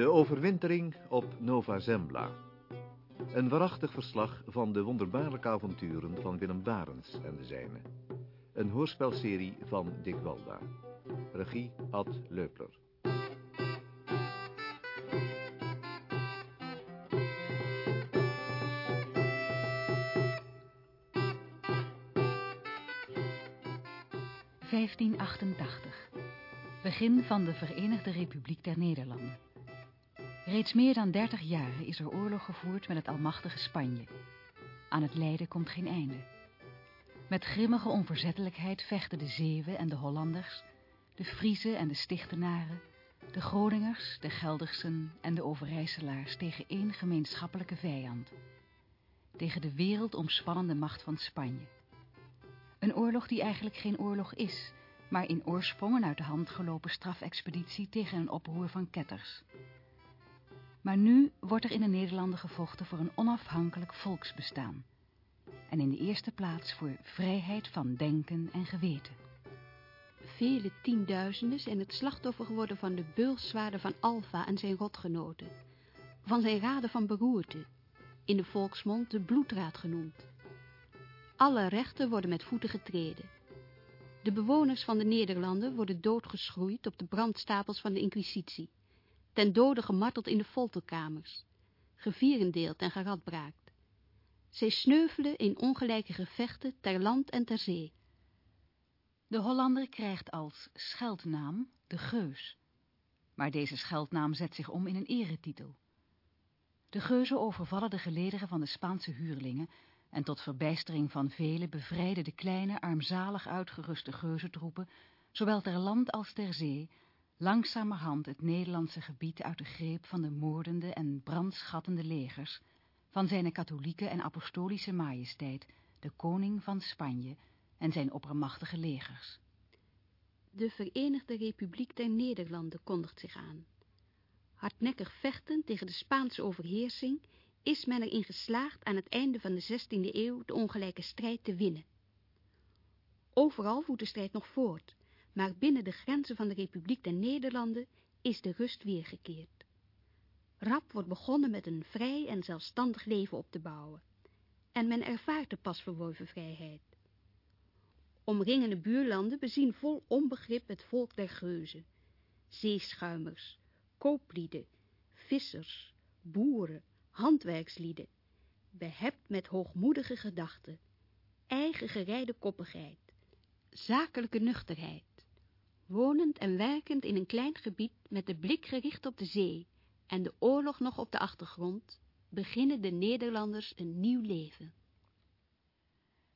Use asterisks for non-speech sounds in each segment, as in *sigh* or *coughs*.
De overwintering op Nova Zembla. Een waarachtig verslag van de wonderbaarlijke avonturen van Willem Barens en de zijnen. Een hoorspelserie van Dick Walda. Regie Ad Leupler. ...1588. Begin van de Verenigde Republiek der Nederlanden. Reeds meer dan dertig jaren is er oorlog gevoerd met het almachtige Spanje. Aan het lijden komt geen einde. Met grimmige onverzettelijkheid vechten de Zeeuwen en de Hollanders, de Friezen en de Stichtenaren, de Groningers, de Geldersen en de Overijsselaars tegen één gemeenschappelijke vijand. Tegen de wereldomspannende macht van Spanje. Een oorlog die eigenlijk geen oorlog is, maar in oorsprong een uit de hand gelopen strafexpeditie tegen een oproer van ketters. Maar nu wordt er in de Nederlanden gevochten voor een onafhankelijk volksbestaan. En in de eerste plaats voor vrijheid van denken en geweten. Vele tienduizenden zijn het slachtoffer geworden van de beulszwaarden van Alfa en zijn rotgenoten. Van zijn raden van beroerte, in de volksmond de bloedraad genoemd. Alle rechten worden met voeten getreden. De bewoners van de Nederlanden worden doodgeschroeid op de brandstapels van de inquisitie ten dode gemarteld in de folterkamers, gevierendeeld en geradbraakt. Zij sneuvelen in ongelijke gevechten ter land en ter zee. De Hollander krijgt als scheldnaam de Geus, maar deze scheldnaam zet zich om in een eretitel. De Geuzen overvallen de gelederen van de Spaanse huurlingen en tot verbijstering van velen bevrijden de kleine, armzalig uitgeruste geuzentroepen, zowel ter land als ter zee, langzamerhand het Nederlandse gebied uit de greep van de moordende en brandschattende legers van zijn katholieke en apostolische majesteit, de koning van Spanje en zijn oppermachtige legers. De Verenigde Republiek der Nederlanden kondigt zich aan. Hardnekkig vechten tegen de Spaanse overheersing is men erin geslaagd aan het einde van de 16e eeuw de ongelijke strijd te winnen. Overal voert de strijd nog voort, maar binnen de grenzen van de Republiek der Nederlanden is de rust weergekeerd. Rap wordt begonnen met een vrij en zelfstandig leven op te bouwen. En men ervaart de pas verworven vrijheid. Omringende buurlanden bezien vol onbegrip het volk der geuzen. Zeeschuimers, kooplieden, vissers, boeren, handwerkslieden. Behept met hoogmoedige gedachten, eigen gereide koppigheid, zakelijke nuchterheid wonend en werkend in een klein gebied met de blik gericht op de zee en de oorlog nog op de achtergrond, beginnen de Nederlanders een nieuw leven.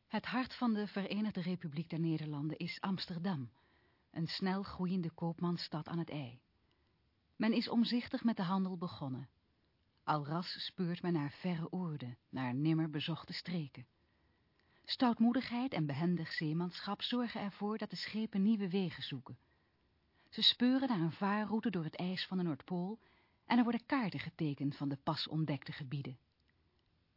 Het hart van de Verenigde Republiek der Nederlanden is Amsterdam, een snel groeiende koopmansstad aan het ei. Men is omzichtig met de handel begonnen. Alras speurt men naar verre oorden, naar nimmer bezochte streken. Stoutmoedigheid en behendig zeemanschap zorgen ervoor dat de schepen nieuwe wegen zoeken. Ze speuren naar een vaarroute door het ijs van de Noordpool en er worden kaarten getekend van de pas ontdekte gebieden.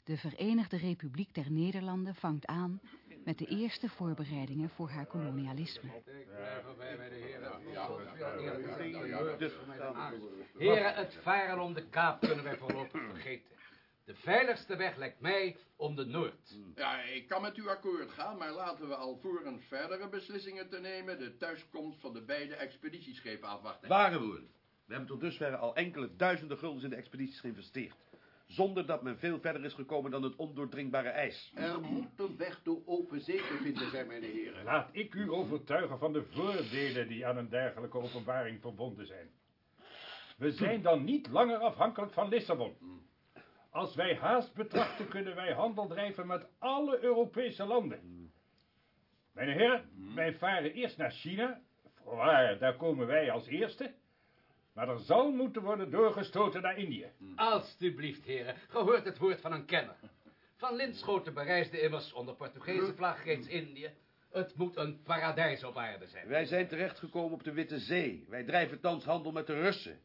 De Verenigde Republiek der Nederlanden vangt aan met de eerste voorbereidingen voor haar kolonialisme. Heren, het varen om de kaap kunnen wij voorlopig vergeten. De veiligste weg lijkt mij om de Noord. Ja, ik kan met u akkoord gaan, maar laten we alvorens verdere beslissingen te nemen... de thuiskomst van de beide expeditieschepen afwachten. Ware woorden. We hebben tot dusver al enkele duizenden guldens in de expedities geïnvesteerd. Zonder dat men veel verder is gekomen dan het ondoordringbare ijs. Er moet een weg door open zee te vinden zijn, mijn heren. Laat ik u overtuigen van de voordelen die aan een dergelijke openbaring verbonden zijn. We zijn dan niet langer afhankelijk van Lissabon. Als wij haast betrachten, kunnen wij handel drijven met alle Europese landen. Mijn heren, wij varen eerst naar China. Voorwaar, daar komen wij als eerste. Maar er zal moeten worden doorgestoten naar Indië. Alsjeblieft, heren, gehoord het woord van een kenner. Van Linschoten bereisde immers onder Portugese vlag reeds Indië. Het moet een paradijs op aarde zijn. Wij zijn terechtgekomen op de Witte Zee. Wij drijven thans handel met de Russen.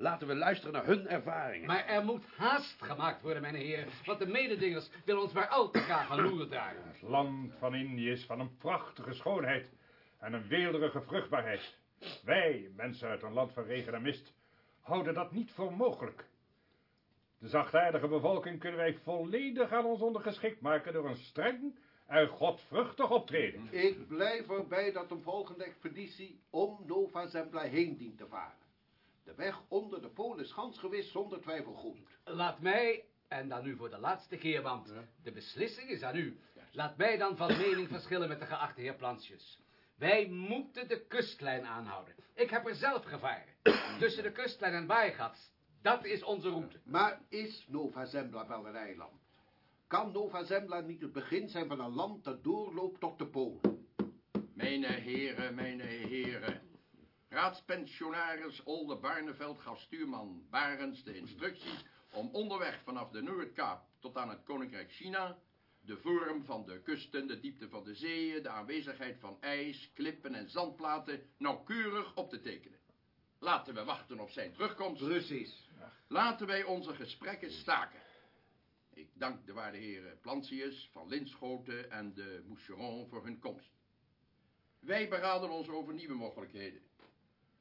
Laten we luisteren naar hun ervaringen. Maar er moet haast gemaakt worden, mijn heren, want de mededingers willen ons maar al te graag aan loeren dragen. Het land van Indië is van een prachtige schoonheid en een weelderige vruchtbaarheid. Wij, mensen uit een land van regen en mist, houden dat niet voor mogelijk. De zachtaardige bevolking kunnen wij volledig aan ons ondergeschikt maken door een streng en godvruchtig optreden. Ik blijf erbij dat een volgende expeditie om Nova Zembla heen dient te varen. De weg onder de pool is gans gewis zonder twijfel goed. Laat mij, en dan nu voor de laatste keer, want de beslissing is aan u. Laat mij dan van mening verschillen met de geachte heer Plansjes. Wij moeten de kustlijn aanhouden. Ik heb er zelf gevaren. Tussen de kustlijn en Baaigat. Dat is onze route. Maar is Nova Zembla wel een eiland? Kan Nova Zembla niet het begin zijn van een land dat doorloopt tot de pool? Mijn heren, mijn heren. Raadspensionaris Olde Barneveld gaf stuurman Barens de instructies om onderweg vanaf de Noordkaap tot aan het Koninkrijk China de vorm van de kusten, de diepte van de zeeën, de aanwezigheid van ijs, klippen en zandplaten nauwkeurig op te tekenen. Laten we wachten op zijn terugkomst. Precies. Laten wij onze gesprekken staken. Ik dank de waarde heren Plantius, Van Linschoten en de Moucheron voor hun komst. Wij beraden ons over nieuwe mogelijkheden.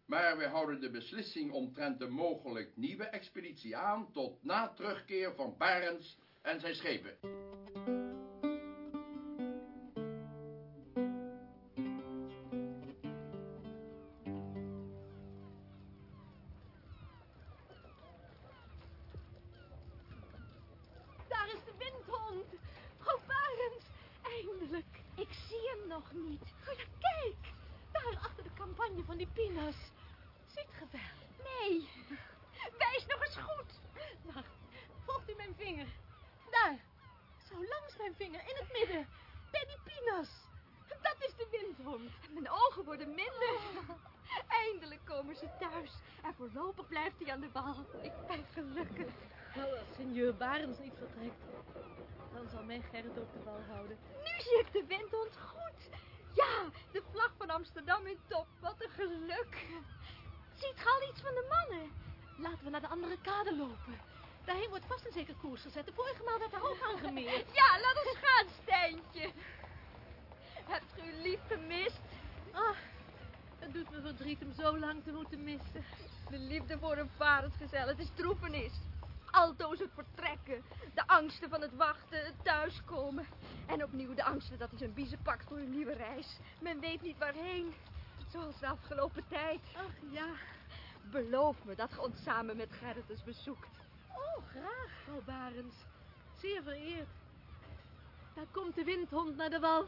Maar wij houden de beslissing omtrent de mogelijk nieuwe expeditie aan tot na terugkeer van Barents en zijn schepen. Reis. Men weet niet waarheen, zoals de afgelopen tijd. Ach ja, Beloof me dat ge ons samen met Gerrit eens bezoekt. oh graag, vrouw Barends. Zeer vereerd. Daar komt de windhond naar de wal.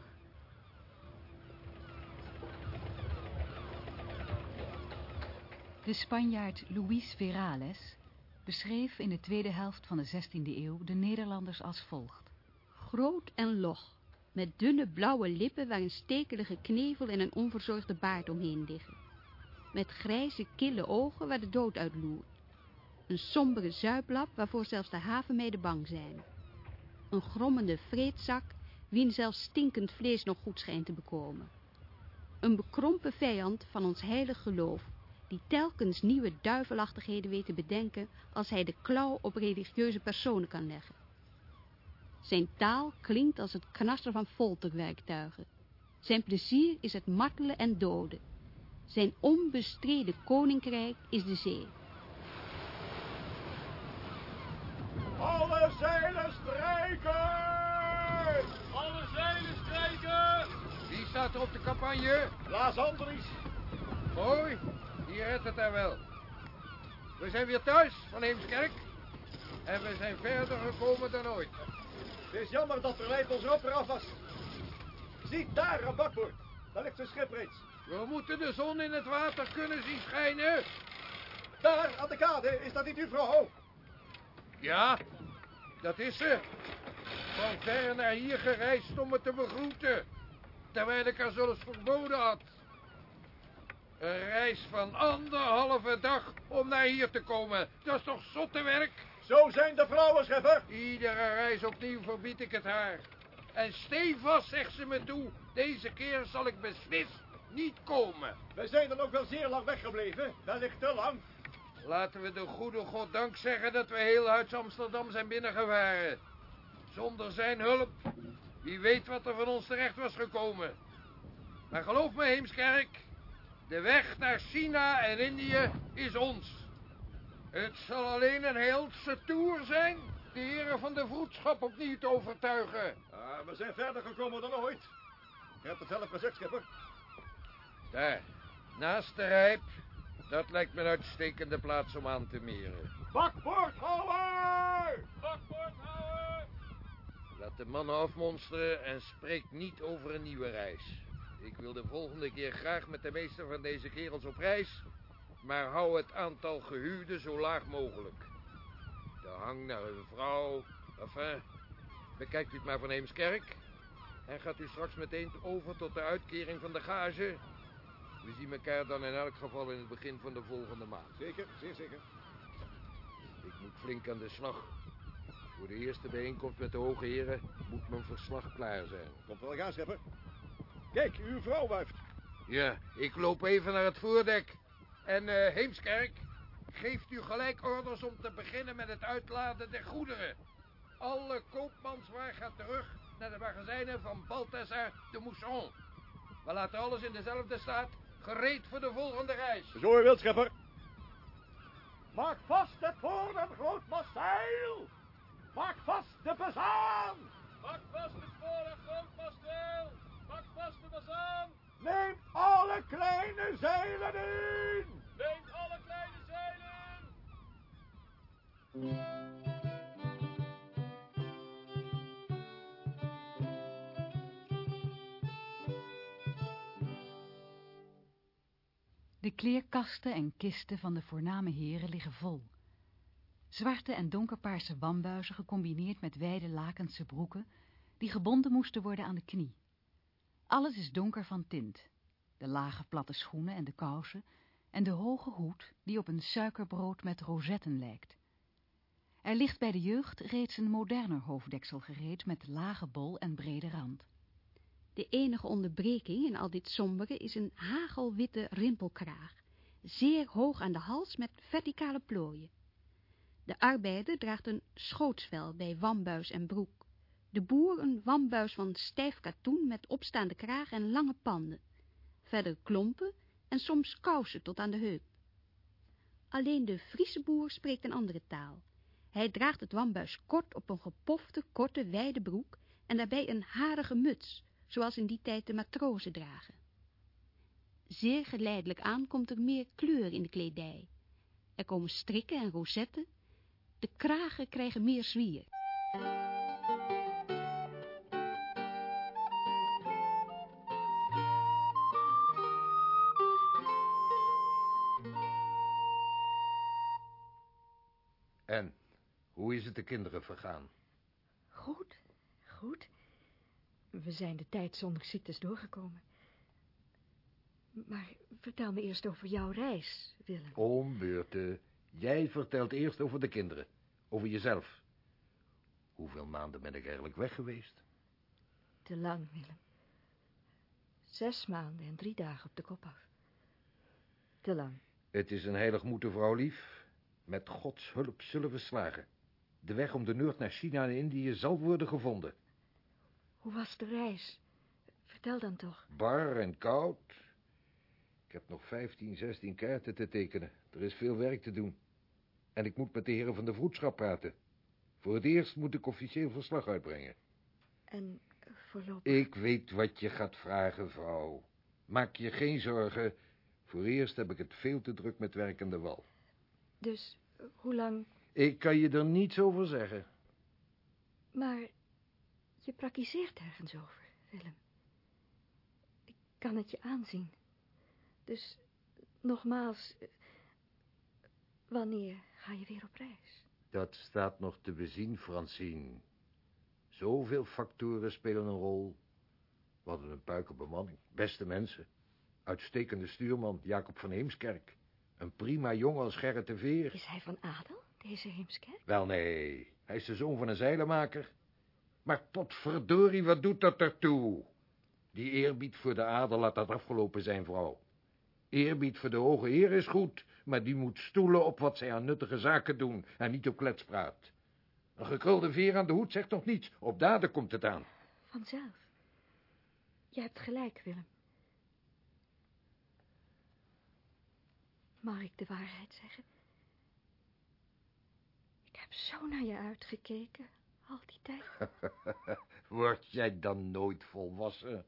De Spanjaard Luis Verales beschreef in de tweede helft van de 16e eeuw de Nederlanders als volgt. Groot en log, met dunne blauwe lippen waar een stekelige knevel en een onverzorgde baard omheen liggen. Met grijze, kille ogen waar de dood uit loert. Een sombere zuiplap waarvoor zelfs de havenmeiden bang zijn. Een grommende vreedzak, wien zelfs stinkend vlees nog goed schijnt te bekomen. Een bekrompen vijand van ons heilig geloof, die telkens nieuwe duivelachtigheden weet te bedenken als hij de klauw op religieuze personen kan leggen. Zijn taal klinkt als het knassen van folterwerktuigen. Zijn plezier is het martelen en doden. Zijn onbestreden koninkrijk is de zee. Alle zeilen strijken! Alle zeilen strijken! Wie staat er op de campagne? Laas Andries. Mooi, die redt het er wel. We zijn weer thuis van Heemskerk. En we zijn verder gekomen dan ooit. Het is jammer dat verleid ons op eraf was. Ziet daar aan bakboord. Daar ligt zijn schip reeds. We moeten de zon in het water kunnen zien schijnen. Daar, aan de kade, is dat niet uw vrouw? Ja, dat is ze. Van ver naar hier gereisd om me te begroeten. Terwijl ik haar zelfs verboden had. Een reis van anderhalve dag om naar hier te komen. Dat is toch zotte werk? Zo zijn de vrouwen, schepper. Iedere reis opnieuw verbied ik het haar. En stevast zegt ze me toe, deze keer zal ik beslist niet komen. We zijn dan ook wel zeer lang weggebleven. Wellicht te lang. Laten we de goede God dank zeggen dat we heel uit Amsterdam zijn binnengevaren. Zonder zijn hulp, wie weet wat er van ons terecht was gekomen. Maar geloof me, Heemskerk, de weg naar China en Indië is ons. Het zal alleen een heelse toer zijn de heren van de vroedschap opnieuw te overtuigen. Ah, we zijn verder gekomen dan ooit. Je hebt het zelf gezegd, schipper. Daar, naast de rijp. Dat lijkt me een uitstekende plaats om aan te meren. Bakboord houden! Bakboord houden! Laat de mannen afmonsteren en spreek niet over een nieuwe reis. Ik wil de volgende keer graag met de meester van deze kerels op reis, maar hou het aantal gehuwden zo laag mogelijk. De hang naar een vrouw, enfin, bekijkt u het maar van Heemskerk. En gaat u straks meteen over tot de uitkering van de gage. We zien elkaar dan in elk geval in het begin van de volgende maand. Zeker, zeer zeker. Ik moet flink aan de slag. Voor de eerste bijeenkomst met de hoge heren moet mijn verslag klaar zijn. Komt wel gaan, schipper. Kijk, uw vrouw wuift. Ja, ik loop even naar het voordek. En eh Heemskerk, geeft u gelijk orders om te beginnen met het uitladen der goederen. Alle koopmanswaar gaat terug naar de magazijnen van Balthazar de Mousson. We laten alles in dezelfde staat, gereed voor de volgende reis. Zo wilt, schipper. Maak vast het voor en groot mastijl. Maak vast de bezaan. Maak vast het voor en groot masteel! Maak vast de bazaan! Neem alle kleine zeilen in. Neem alle kleine zeilen! De kleerkasten en kisten van de voorname heren liggen vol. Zwarte en donkerpaarse wambuizen gecombineerd met wijde lakense broeken, die gebonden moesten worden aan de knie. Alles is donker van tint. De lage platte schoenen en de kousen en de hoge hoed die op een suikerbrood met rozetten lijkt. Er ligt bij de jeugd reeds een moderner hoofddeksel gereed met lage bol en brede rand. De enige onderbreking in al dit sombere is een hagelwitte rimpelkraag, zeer hoog aan de hals met verticale plooien. De arbeider draagt een schootsvel bij wambuis en broek. De boer een wambuis van stijf katoen met opstaande kraag en lange panden. Verder klompen en soms kousen tot aan de heup. Alleen de Friese boer spreekt een andere taal. Hij draagt het wambuis kort op een gepofte, korte, wijde broek en daarbij een harige muts, zoals in die tijd de matrozen dragen. Zeer geleidelijk aan komt er meer kleur in de kledij. Er komen strikken en rosetten. De kragen krijgen meer zwier. Is het de kinderen vergaan? Goed, goed. We zijn de tijd zonder ziektes doorgekomen. Maar vertel me eerst over jouw reis, Willem. Om beurten. Jij vertelt eerst over de kinderen. Over jezelf. Hoeveel maanden ben ik eigenlijk weg geweest? Te lang, Willem. Zes maanden en drie dagen op de kop af. Te lang. Het is een heilig moeten, vrouw lief. Met Gods hulp zullen we slagen. De weg om de Noord naar China en Indië zal worden gevonden. Hoe was de reis? Vertel dan toch. Bar en koud. Ik heb nog 15, 16 kaarten te tekenen. Er is veel werk te doen. En ik moet met de heren van de vroedschap praten. Voor het eerst moet ik officieel verslag uitbrengen. En voorlopig... Ik weet wat je gaat vragen, vrouw. Maak je geen zorgen. Voor eerst heb ik het veel te druk met werk aan de wal. Dus hoe lang... Ik kan je er niets over zeggen. Maar je praktiseert ergens over, Willem. Ik kan het je aanzien. Dus, nogmaals, wanneer ga je weer op reis? Dat staat nog te bezien, Francine. Zoveel factoren spelen een rol. We hadden een puikenbemanning, beste mensen. Uitstekende stuurman, Jacob van Heemskerk. Een prima jongen als Gerrit de Veer. Is hij van adel, deze Heemskerk? Wel, nee. Hij is de zoon van een zeilenmaker. Maar potverdorie, wat doet dat ertoe? Die eerbied voor de adel laat dat afgelopen zijn, vrouw. Eerbied voor de hoge heer is goed, maar die moet stoelen op wat zij aan nuttige zaken doen en niet op kletspraat. Een gekrulde veer aan de hoed zegt nog niets. Op daden komt het aan. Vanzelf. Je hebt gelijk, Willem. Mag ik de waarheid zeggen? Heb zo naar je uitgekeken, al die tijd. *laughs* Word jij dan nooit volwassen?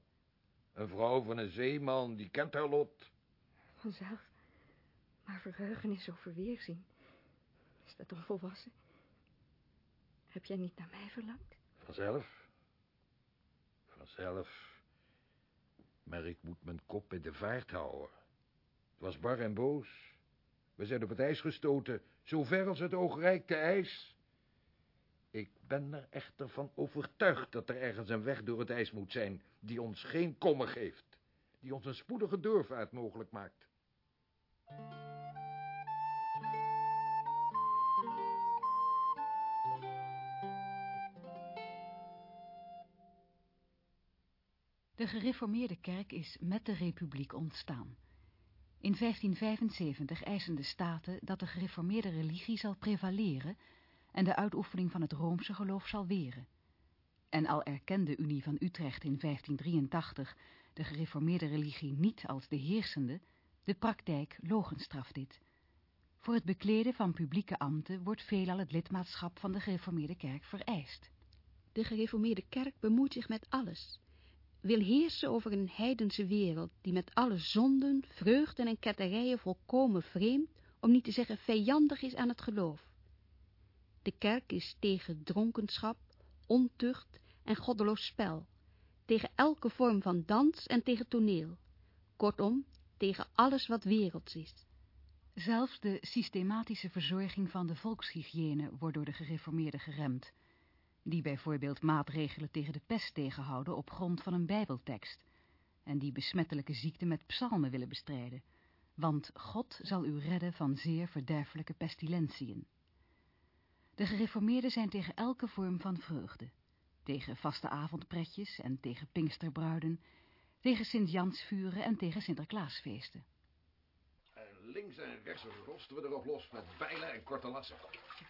Een vrouw van een zeeman, die kent haar lot. Vanzelf. Maar verheugen is over weerzien. Is dat onvolwassen? Heb jij niet naar mij verlangd? Vanzelf. Vanzelf. Maar ik moet mijn kop bij de vaart houden. Het was bar en boos. We zijn op het ijs gestoten, zo ver als het oog reikte ijs. Ik ben er echter van overtuigd dat er ergens een weg door het ijs moet zijn... die ons geen kommer geeft. Die ons een spoedige doorvaart mogelijk maakt. De gereformeerde kerk is met de republiek ontstaan. In 1575 eisen de staten dat de gereformeerde religie zal prevaleren en de uitoefening van het Roomse geloof zal weren. En al erkende de Unie van Utrecht in 1583 de gereformeerde religie niet als de heersende, de praktijk logenstraft dit. Voor het bekleden van publieke ambten wordt veelal het lidmaatschap van de gereformeerde kerk vereist. De gereformeerde kerk bemoeit zich met alles. Wil heersen over een heidense wereld die met alle zonden, vreugden en ketterijen volkomen vreemd, om niet te zeggen vijandig is aan het geloof. De kerk is tegen dronkenschap, ontucht en goddeloos spel, tegen elke vorm van dans en tegen toneel. Kortom, tegen alles wat werelds is. Zelfs de systematische verzorging van de volkshygiëne wordt door de gereformeerden geremd, die bijvoorbeeld maatregelen tegen de pest tegenhouden op grond van een bijbeltekst, en die besmettelijke ziekte met psalmen willen bestrijden, want God zal u redden van zeer verderfelijke pestilentiën. De gereformeerden zijn tegen elke vorm van vreugde, tegen vaste avondpretjes en tegen pinksterbruiden, tegen Sint-Jansvuren en tegen Sinterklaasfeesten. En links en rechts rosten we erop los met bijlen en korte lassen.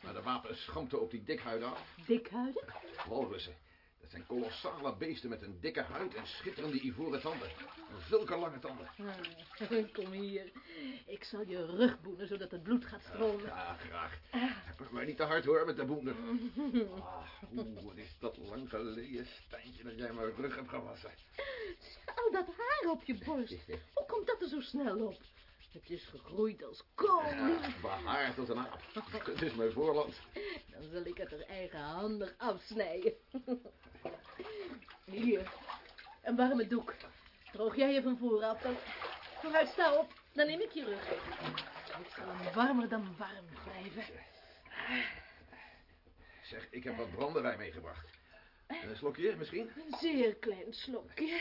Maar de wapens schampten op die dikhuiden af. Dikhuiden? Walrussen. Dat zijn kolossale beesten met een dikke huid en schitterende ivoren tanden. Zulke lange tanden. Ah, *laughs* kom hier. Ik zal je rug boenen, zodat het bloed gaat stromen. Ja, graag. Maar niet te hard hoor, met de boender. Ah, Oeh, wat is dat lang geleden, Stijntje, dat jij mijn rug hebt gewassen. Al dat haar op je borst. Hoe komt dat er zo snel op? Het is gegroeid als kool. Ja, behaard als een aap. Het is mijn voorland. Dan zal ik het er eigenhandig afsnijden. Hier, een warme doek. Droog jij je van voren af, dan... Vooruit, sta op. Dan neem ik je rug. Het zal hem warmer dan warm blijven. Zeg, ik heb wat brandewijn meegebracht. Een slokje, misschien? Een zeer klein slokje.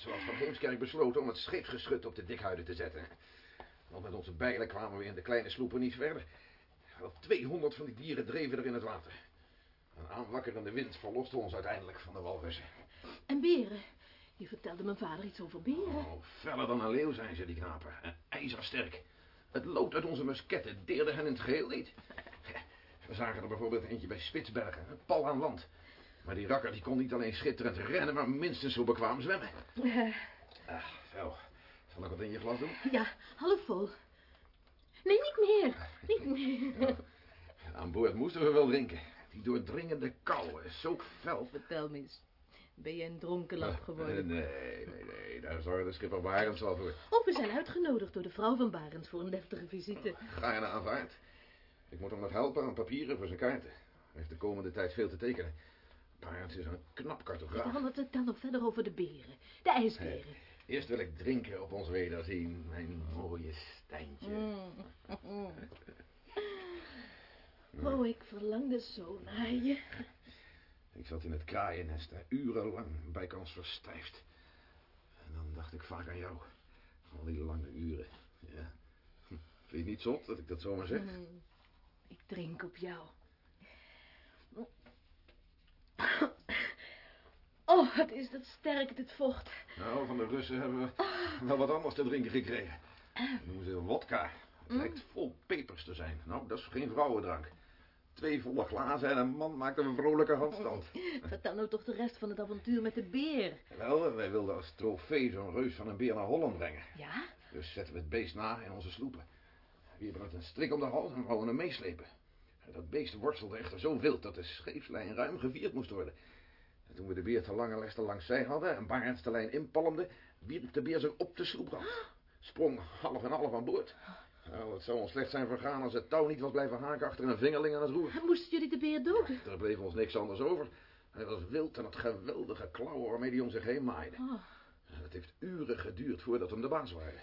Zoals Van Heemskerk besloten om het scheepsgeschut op de dikhuiden te zetten. Want met onze bijlen kwamen we in de kleine sloepen niet verder. Wel 200 van die dieren dreven er in het water. Een aanwakkerende wind verloste ons uiteindelijk van de walvissen. En beren? Je vertelde mijn vader iets over beren. Oh, feller dan een leeuw zijn ze, die knapen. En ijzersterk. Het lood uit onze musketten deerde hen in het geheel niet. *laughs* We zagen er bijvoorbeeld eentje bij Spitsbergen, een pal aan land. Maar die rakker die kon niet alleen schitterend rennen, maar minstens zo bekwaam zwemmen. Eh, Ah, zo. Zal ik wat in je glas doen? ja, half vol. Nee, niet meer. Niet meer. Aan boord moesten we wel drinken. Die doordringende kou is zo fel. Vertel me eens. Ben je een dronkenlap Eh, geworden? Nee, nee, nee. Daar zorgde schipper Barends wel voor. Oh, we zijn uitgenodigd door de vrouw van Barends voor een deftige visite. Ga je naar aanvaard? Ik moet hem wat helpen aan papieren voor zijn kaarten. Hij heeft de komende tijd veel te tekenen. Barends is een knap cartograaf. Dan het dan nog verder over de beren. De ijsberen. Eerst wil ik drinken op ons wederzien, mijn mooie Stijntje. Mm. *laughs* Oh, ik verlangde zo naar je. Ik zat in het kraaiennest, urenlang bijkans verstijfd. En dan dacht ik vaak aan jou. Al die lange uren. Ja. Hm, Vind je het niet zot dat ik dat zomaar zeg? Mm. Ik drink op jou. *coughs* Oh, wat is dat sterk, dit vocht. Nou, van de Russen hebben we wel wat anders te drinken gekregen. Dat noemen ze wodka. Het lijkt vol pepers te zijn. Nou, dat is geen vrouwendrank. Twee volle glazen en een man maakt een vrolijke handstand. *laughs* Vertel nou toch de rest van het avontuur met de beer. Wel, wij wilden als trofee zo'n reus van een beer naar Holland brengen. Ja? Dus zetten we het beest na in onze sloepen. Wie brengt een strik om de hals en wouden hem meeslepen. Dat beest worstelde echter zo wild dat de scheepslijn ruim gevierd moest worden. En toen we de beer te lange lesten langs zij hadden en Barends de lijn inpalmde, wierp de beer zich op de sloeprand. Sprong half en half aan boord. Nou, het zou ons slecht zijn vergaan als het touw niet was blijven haken achter een vingerling aan het roer. Moesten jullie de beer doden? Er bleef ons niks anders over. Hij was wild en had geweldige klauwen waarmee hij om zich heen maaide. Oh, Het heeft uren geduurd voordat we hem de baas waren.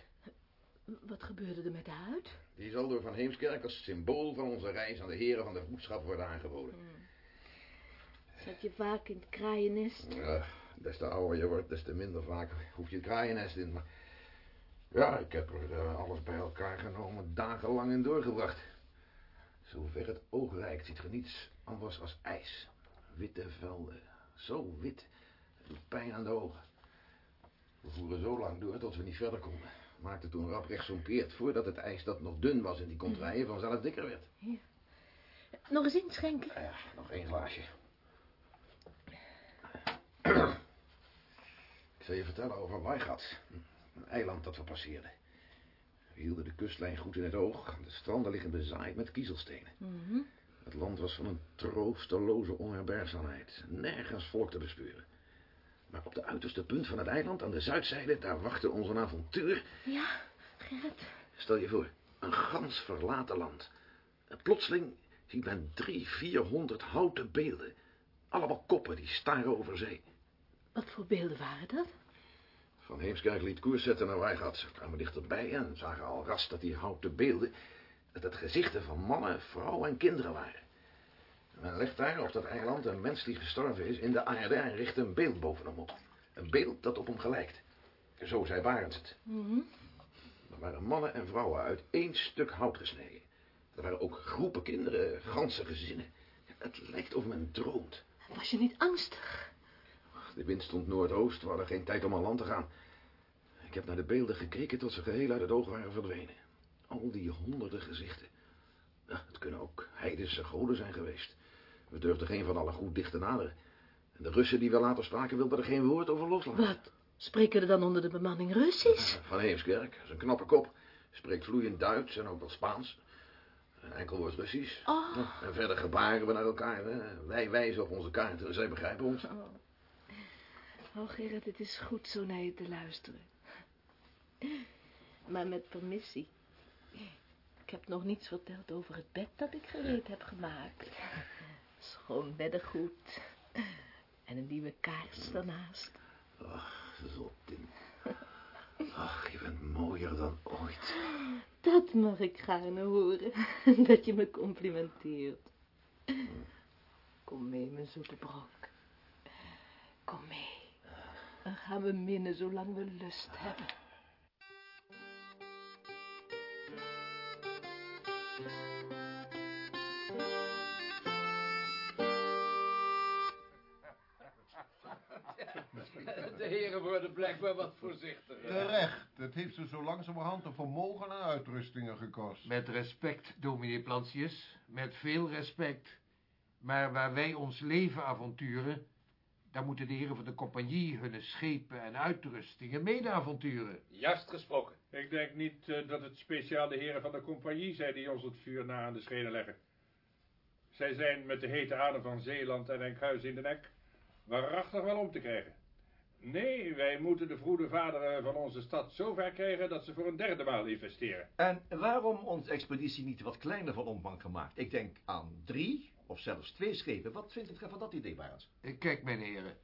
Wat gebeurde er met de huid? Die zal door Van Heemskerk als symbool van onze reis aan de heren van de voedschap worden aangeboden. Zat je vaak in het kraaiennest? Ja, des te ouder je wordt, des te minder vaak hoef je het kraaiennest in. Maar ja, ik heb er eh, alles bij elkaar genomen, dagenlang in doorgebracht. Zover het oog reikt, ziet er niets anders als ijs. Witte velden, zo wit. Het doet pijn aan de ogen. We voeren zo lang door tot we niet verder konden. Maakte toen rap rechtsomkeerd voordat het ijs dat nog dun was in die contraien vanzelf dikker werd. Nog eens inschenken? Ja, nog één glaasje. Ik zal je vertellen over Weigat. Een eiland dat we passeerden. We hielden de kustlijn goed in het oog. De stranden liggen bezaaid met kiezelstenen. Mhm. Het land was van een troosteloze onherbergzaamheid. Nergens volk te bespeuren. Maar op de uiterste punt van het eiland, aan de zuidzijde, daar wachtte ons een avontuur. Ja, Gerrit. Stel je voor, een gans verlaten land. En plotseling ziet men drie, vierhonderd houten beelden. Allemaal koppen die staren over zee. Wat voor beelden waren dat? Van Heemskerk liet koers zetten naar Weigat. We kwamen dichterbij en zagen al ras dat die houten beelden... dat het gezichten van mannen, vrouwen en kinderen waren. Men legt daar op dat eiland een mens die gestorven is in de aarde... en richt een beeld boven hem op. Een beeld dat op hem gelijkt. Zo zei Barends het. Mhm. Er waren mannen en vrouwen uit één stuk hout gesneden. Er waren ook groepen kinderen, ganse gezinnen. Het lijkt of men droomt. Was je niet angstig? De wind stond noordoost, we hadden geen tijd om aan land te gaan. Ik heb naar de beelden gekeken tot ze geheel uit het oog waren verdwenen. Al die honderden gezichten. Ja, het kunnen ook heidense goden zijn geweest. We durfden geen van allen goed dicht te naderen. En de Russen die we later spraken wilden er geen woord over loslaten. Wat? Spreken er dan onder de bemanning Russisch? Van Heemskerk, dat is een knappe kop. Spreekt vloeiend Duits en ook wel Spaans. Een enkel woord Russisch. Oh. En verder gebaren we naar elkaar. Hè. Wij wijzen op onze kaarten en zij begrijpen ons. Oh, Gerrit, het is goed zo naar je te luisteren. Maar met permissie. Ik heb nog niets verteld over het bed dat ik gereed heb gemaakt. Schoon beddengoed. En een nieuwe kaars daarnaast. Ach, Zottin. Ach, je bent mooier dan ooit. Dat mag ik gaarne horen. *laughs* Dat je me complimenteert. Kom mee, mijn zoete brok. Kom mee. Dan gaan we minnen zolang we lust hebben. De heren worden blijkbaar wat voorzichtiger. Terecht. Het heeft ze zo langzamerhand een vermogen en uitrustingen gekost. Met respect, dominee Plantius. Met veel respect. Maar waar wij ons leven avonturen... daar moeten de heren van de compagnie hun schepen en uitrustingen mede avonturen. Juist gesproken. Ik denk niet eh, dat het speciaal de heren van de compagnie zijn die ons het vuur na aan de schenen leggen. Zij zijn met de hete adem van Zeeland en Enkhuizen in de nek waarachtig wel om te krijgen. Nee, wij moeten de vroede vaderen van onze stad zo ver krijgen dat ze voor een derde maal investeren. En waarom onze expeditie niet wat kleiner van omvang gemaakt? Ik denk aan drie of zelfs twee schepen. Wat vindt u van dat idee, Barends? Eh, Kijk, mijn heren.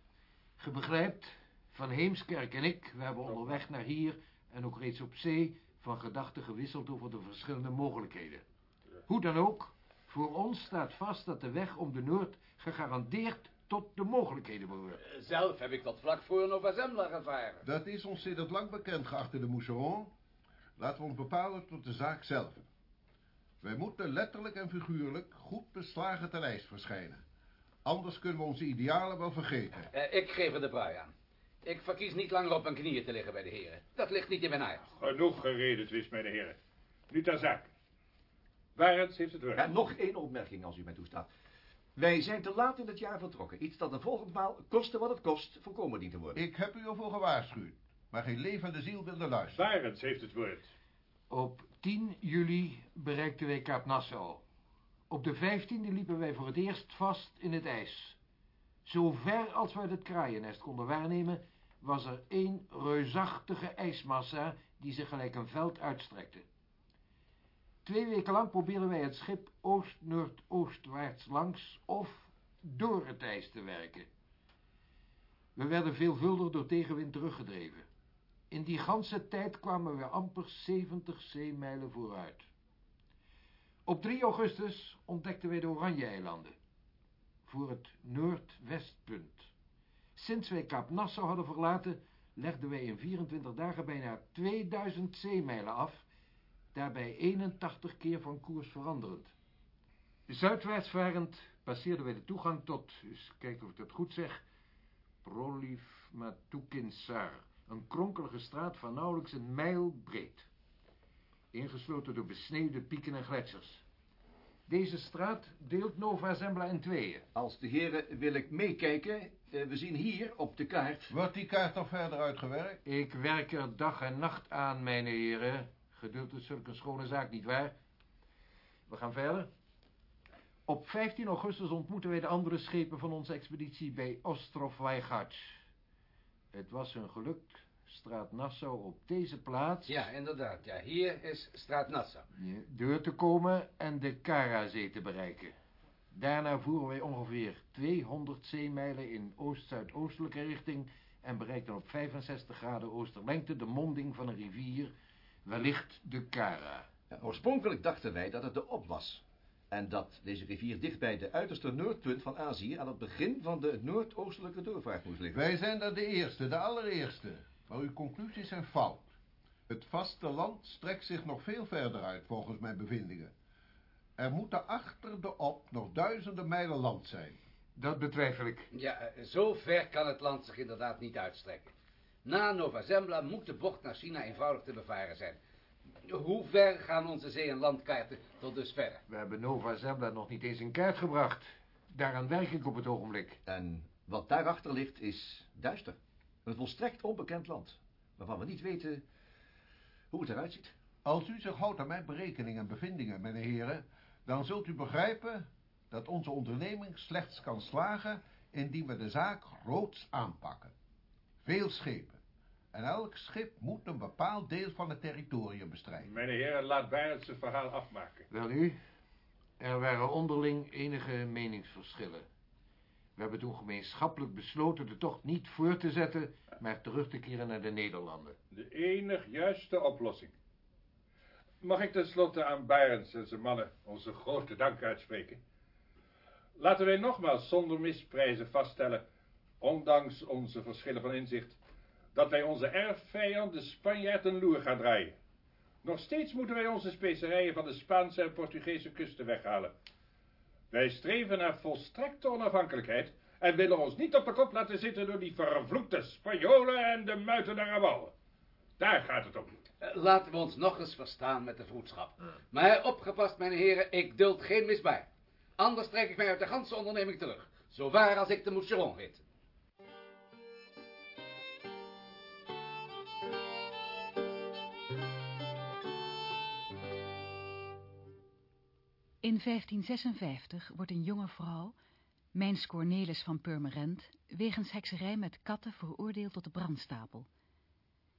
Ge begrijpt, Van Heemskerk en ik, we hebben onderweg naar hier... en ook reeds op zee van gedachten gewisseld over de verschillende mogelijkheden. Hoe dan ook, voor ons staat vast dat de weg om de Noord... gegarandeerd tot de mogelijkheden behoort. Zelf heb ik dat vlak voor Nova Zembla gevaren. Dat is ons sinds lang bekend, geachte de Mousseron. Laten we ons bepalen tot de zaak zelf. Wij moeten letterlijk en figuurlijk goed beslagen ten ijs verschijnen. Anders kunnen we onze idealen wel vergeten. Eh, ik geef er de brui aan. Ik verkies niet langer op mijn knieën te liggen bij de heren. Dat ligt niet in mijn aard. Genoeg gereden, twist, mijn heren. Nu ter zaak. Barends heeft het woord. En nog één opmerking, als u mij toestaat. Wij zijn te laat in het jaar vertrokken. Iets dat de volgende maal, koste wat het kost, voorkomen dient te worden. Ik heb u ervoor gewaarschuwd. Maar geen levende ziel wilde luisteren. Barends heeft het woord. Op 10 juli bereikten wij Kaap Nassau. Op de vijftiende liepen wij voor het eerst vast in het ijs. Zo ver als we uit het kraaiennest konden waarnemen, was er één reusachtige ijsmassa die zich gelijk een veld uitstrekte. Twee weken lang probeerden wij het schip oost-noordoostwaarts langs of door het ijs te werken. We werden veelvuldig door tegenwind teruggedreven. In die ganse tijd kwamen we amper 70 zeemijlen vooruit. Op 3 augustus ontdekten wij de Oranje-eilanden. Voor het noordwestpunt. Sinds wij Kaap Nassau hadden verlaten, legden wij in 24 dagen bijna 2000 zeemijlen af, daarbij 81 keer van koers veranderend. Zuidwaarts varend passeerden wij de toegang tot, eens kijken of ik dat goed zeg, Prolif Matukinsar, een kronkelige straat van nauwelijks een mijl breed. Ingesloten door besneeuwde pieken en gletsjers. Deze straat deelt Nova Zembla in tweeën. Als de heren wil ik meekijken. Eh, we zien hier op de kaart... Wordt die kaart nog verder uitgewerkt? Ik werk er dag en nacht aan, mijn heren. Geduld is zulke een schone zaak, niet waar? We gaan verder. Op 15 augustus ontmoeten wij de andere schepen van onze expeditie bij Ostrov Wajgac. Het was hun geluk straat Nassau op deze plaats... Ja, inderdaad. Ja, hier is straat Nassau. Door te komen en de Karazee te bereiken. Daarna voeren wij ongeveer 200 zeemijlen in oost-zuidoostelijke richting... en bereikten op 65 graden oosterlengte de monding van een rivier, wellicht de Kara. Ja, oorspronkelijk dachten wij dat het de Op was... En dat deze rivier dicht bij de uiterste noordpunt van Azië... aan het begin van de noordoostelijke doorvaart moest liggen. Wij zijn daar de eerste, de allereerste. Maar uw conclusies zijn fout. Het vasteland strekt zich nog veel verder uit, volgens mijn bevindingen. Er moeten achter de op nog duizenden mijlen land zijn. Dat betwijfel ik. Ja, eh, zo ver kan het land zich inderdaad niet uitstrekken. Na Nova Zembla moet de bocht naar China eenvoudig te bevaren zijn. Hoe ver gaan onze zee- en landkaarten tot dus verder? We hebben Nova Zembla nog niet eens in kaart gebracht. Daaraan werk ik op het ogenblik. En wat daarachter ligt is duister. Een volstrekt onbekend land, waarvan we niet weten hoe het eruit ziet. Als u zich houdt aan mijn berekeningen en bevindingen, mijn heren, dan zult u begrijpen dat onze onderneming slechts kan slagen indien we de zaak groots aanpakken. Veel schepen. En elk schip moet een bepaald deel van het territorium bestrijden. Mijn heren, laat Barend zijn verhaal afmaken. Wel u, er waren onderling enige meningsverschillen. We hebben toen gemeenschappelijk besloten de tocht niet voor te zetten, maar terug te keren naar de Nederlanden. De enig juiste oplossing. Mag ik tenslotte aan Barends en zijn mannen onze grote dank uitspreken? Laten wij nogmaals zonder misprijzen vaststellen, ondanks onze verschillen van inzicht, dat wij onze erfvijand de Spanjaard een loer gaan draaien. Nog steeds moeten wij onze specerijen van de Spaanse en Portugese kusten weghalen. Wij streven naar volstrekte onafhankelijkheid en willen ons niet op de kop laten zitten door die vervloekte Spanjolen en de muiten naar. Daar gaat het om. Eh, Laten we ons nog eens verstaan met de vroedschap. Maar opgepast, mijn heren, ik duld geen misbaar. Anders trek ik mij uit de ganse onderneming terug. Zo waar als ik de moucheron heet. In 1556 wordt een jonge vrouw, Mijns Cornelis van Purmerend, wegens hekserij met katten veroordeeld tot de brandstapel.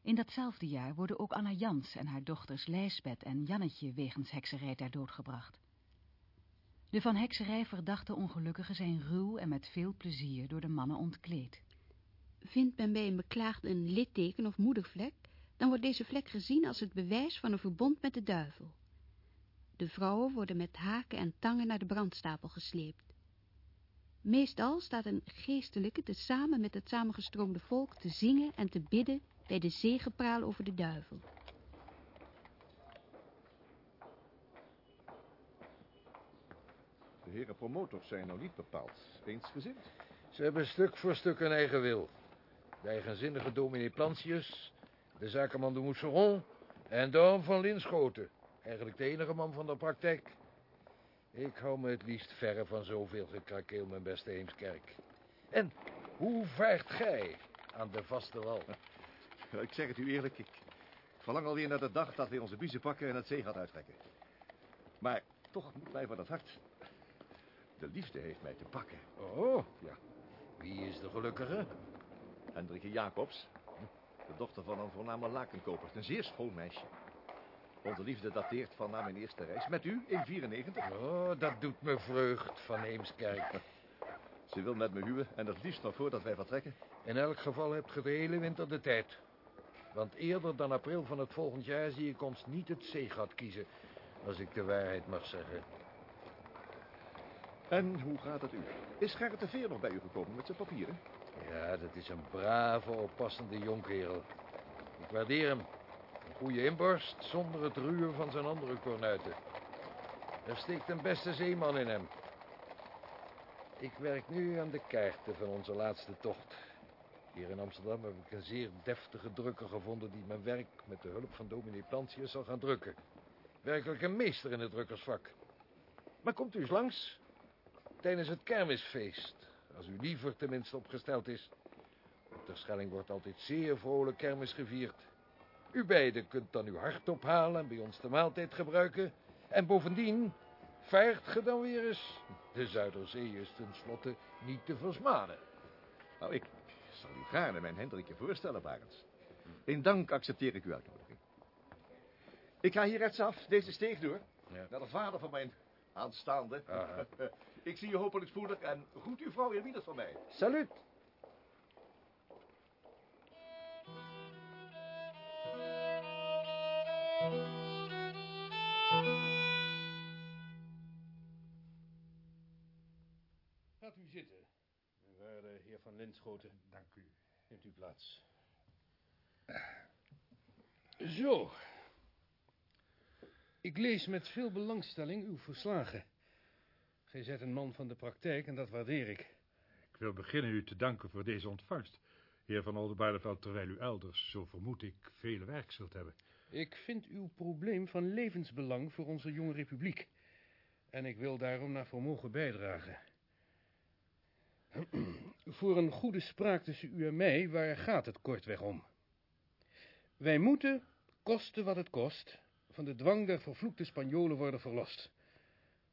In datzelfde jaar worden ook Anna Jans en haar dochters Lijsbeth en Jannetje wegens hekserij ter dood gebracht. De van hekserij verdachte ongelukkigen zijn ruw en met veel plezier door de mannen ontkleed. Vindt men bij een beklaagde een litteken of moedervlek, dan wordt deze vlek gezien als het bewijs van een verbond met de duivel. De vrouwen worden met haken en tangen naar de brandstapel gesleept. Meestal staat een geestelijke tezamen met het samengestroomde volk te zingen en te bidden bij de zegepraal over de duivel. De heren promotors zijn nou niet bepaald eensgezind. Ze hebben stuk voor stuk een eigen wil. De eigenzinnige dominee Plantius, de zakenman de Mousseron en Dom van Linschoten. Eigenlijk de enige man van de praktijk. Ik hou me het liefst verre van zoveel gekrakeel, mijn beste Heemskerk. En hoe vaart gij aan de vaste wal? Ik zeg het u eerlijk, ik verlang alweer naar de dag dat we onze biezen pakken en het zeegat uittrekken. Maar toch moet mij van het hart. De liefde heeft mij te pakken. Oh, Ja, wie is de gelukkige? Hendrikje Jacobs. De dochter van een voorname lakenkoper. Een zeer schoon meisje. Onze liefde dateert van na mijn eerste reis. Met u in 94. Oh, dat doet me vreugd van Eemskerk. *laughs* Ze wil met me huwen en het liefst nog voordat wij vertrekken. In elk geval hebt ge de hele winter de tijd. Want eerder dan april van het volgend jaar zie ik ons niet het zeegat kiezen. Als ik de waarheid mag zeggen. En hoe gaat het u? Is Gerrit de Veer nog bij u gekomen met zijn papieren? Ja, dat is een brave, oppassende jonkerel. Ik waardeer hem. Goede inborst, zonder het ruwen van zijn andere kornuiten. Er steekt een beste zeeman in hem. Ik werk nu aan de kaarten van onze laatste tocht. Hier in Amsterdam heb ik een zeer deftige drukker gevonden... die mijn werk met de hulp van dominee Plantius zal gaan drukken. Werkelijk een meester in het drukkersvak. Maar komt u eens langs. Tijdens het kermisfeest. Als u liever tenminste opgesteld is. Op de Schelling wordt altijd zeer vrolijk kermis gevierd. U beiden kunt dan uw hart ophalen en bij ons de maaltijd gebruiken. En bovendien vaart ge dan weer eens. De Zuiderzee is tenslotte niet te versmaden. Nou, ik zal u gaarne mijn Hendrikje voorstellen, Barends. In dank accepteer ik uw uitnodiging. Ik ga hier rechtsaf deze steeg door. Naar de vader van mijn aanstaande. *laughs* Ik zie u hopelijk spoedig en groet uw vrouw eerbiedig van mij. Salut. Gaat u zitten, waarde heer van Linschoten. Dank u. Neemt u plaats. Zo. Ik lees met veel belangstelling uw verslagen. Gij zijt een man van de praktijk en dat waardeer ik. Ik wil beginnen u te danken voor deze ontvangst, heer van Oldenbarneveld, terwijl u elders, zo vermoed ik, vele werk zult hebben. Ik vind uw probleem van levensbelang voor onze jonge republiek. En ik wil daarom naar vermogen bijdragen. *clears throat* Voor een goede spraak tussen u en mij, waar gaat het kortweg om? Wij moeten, koste wat het kost, van de dwang der vervloekte Spanjolen worden verlost.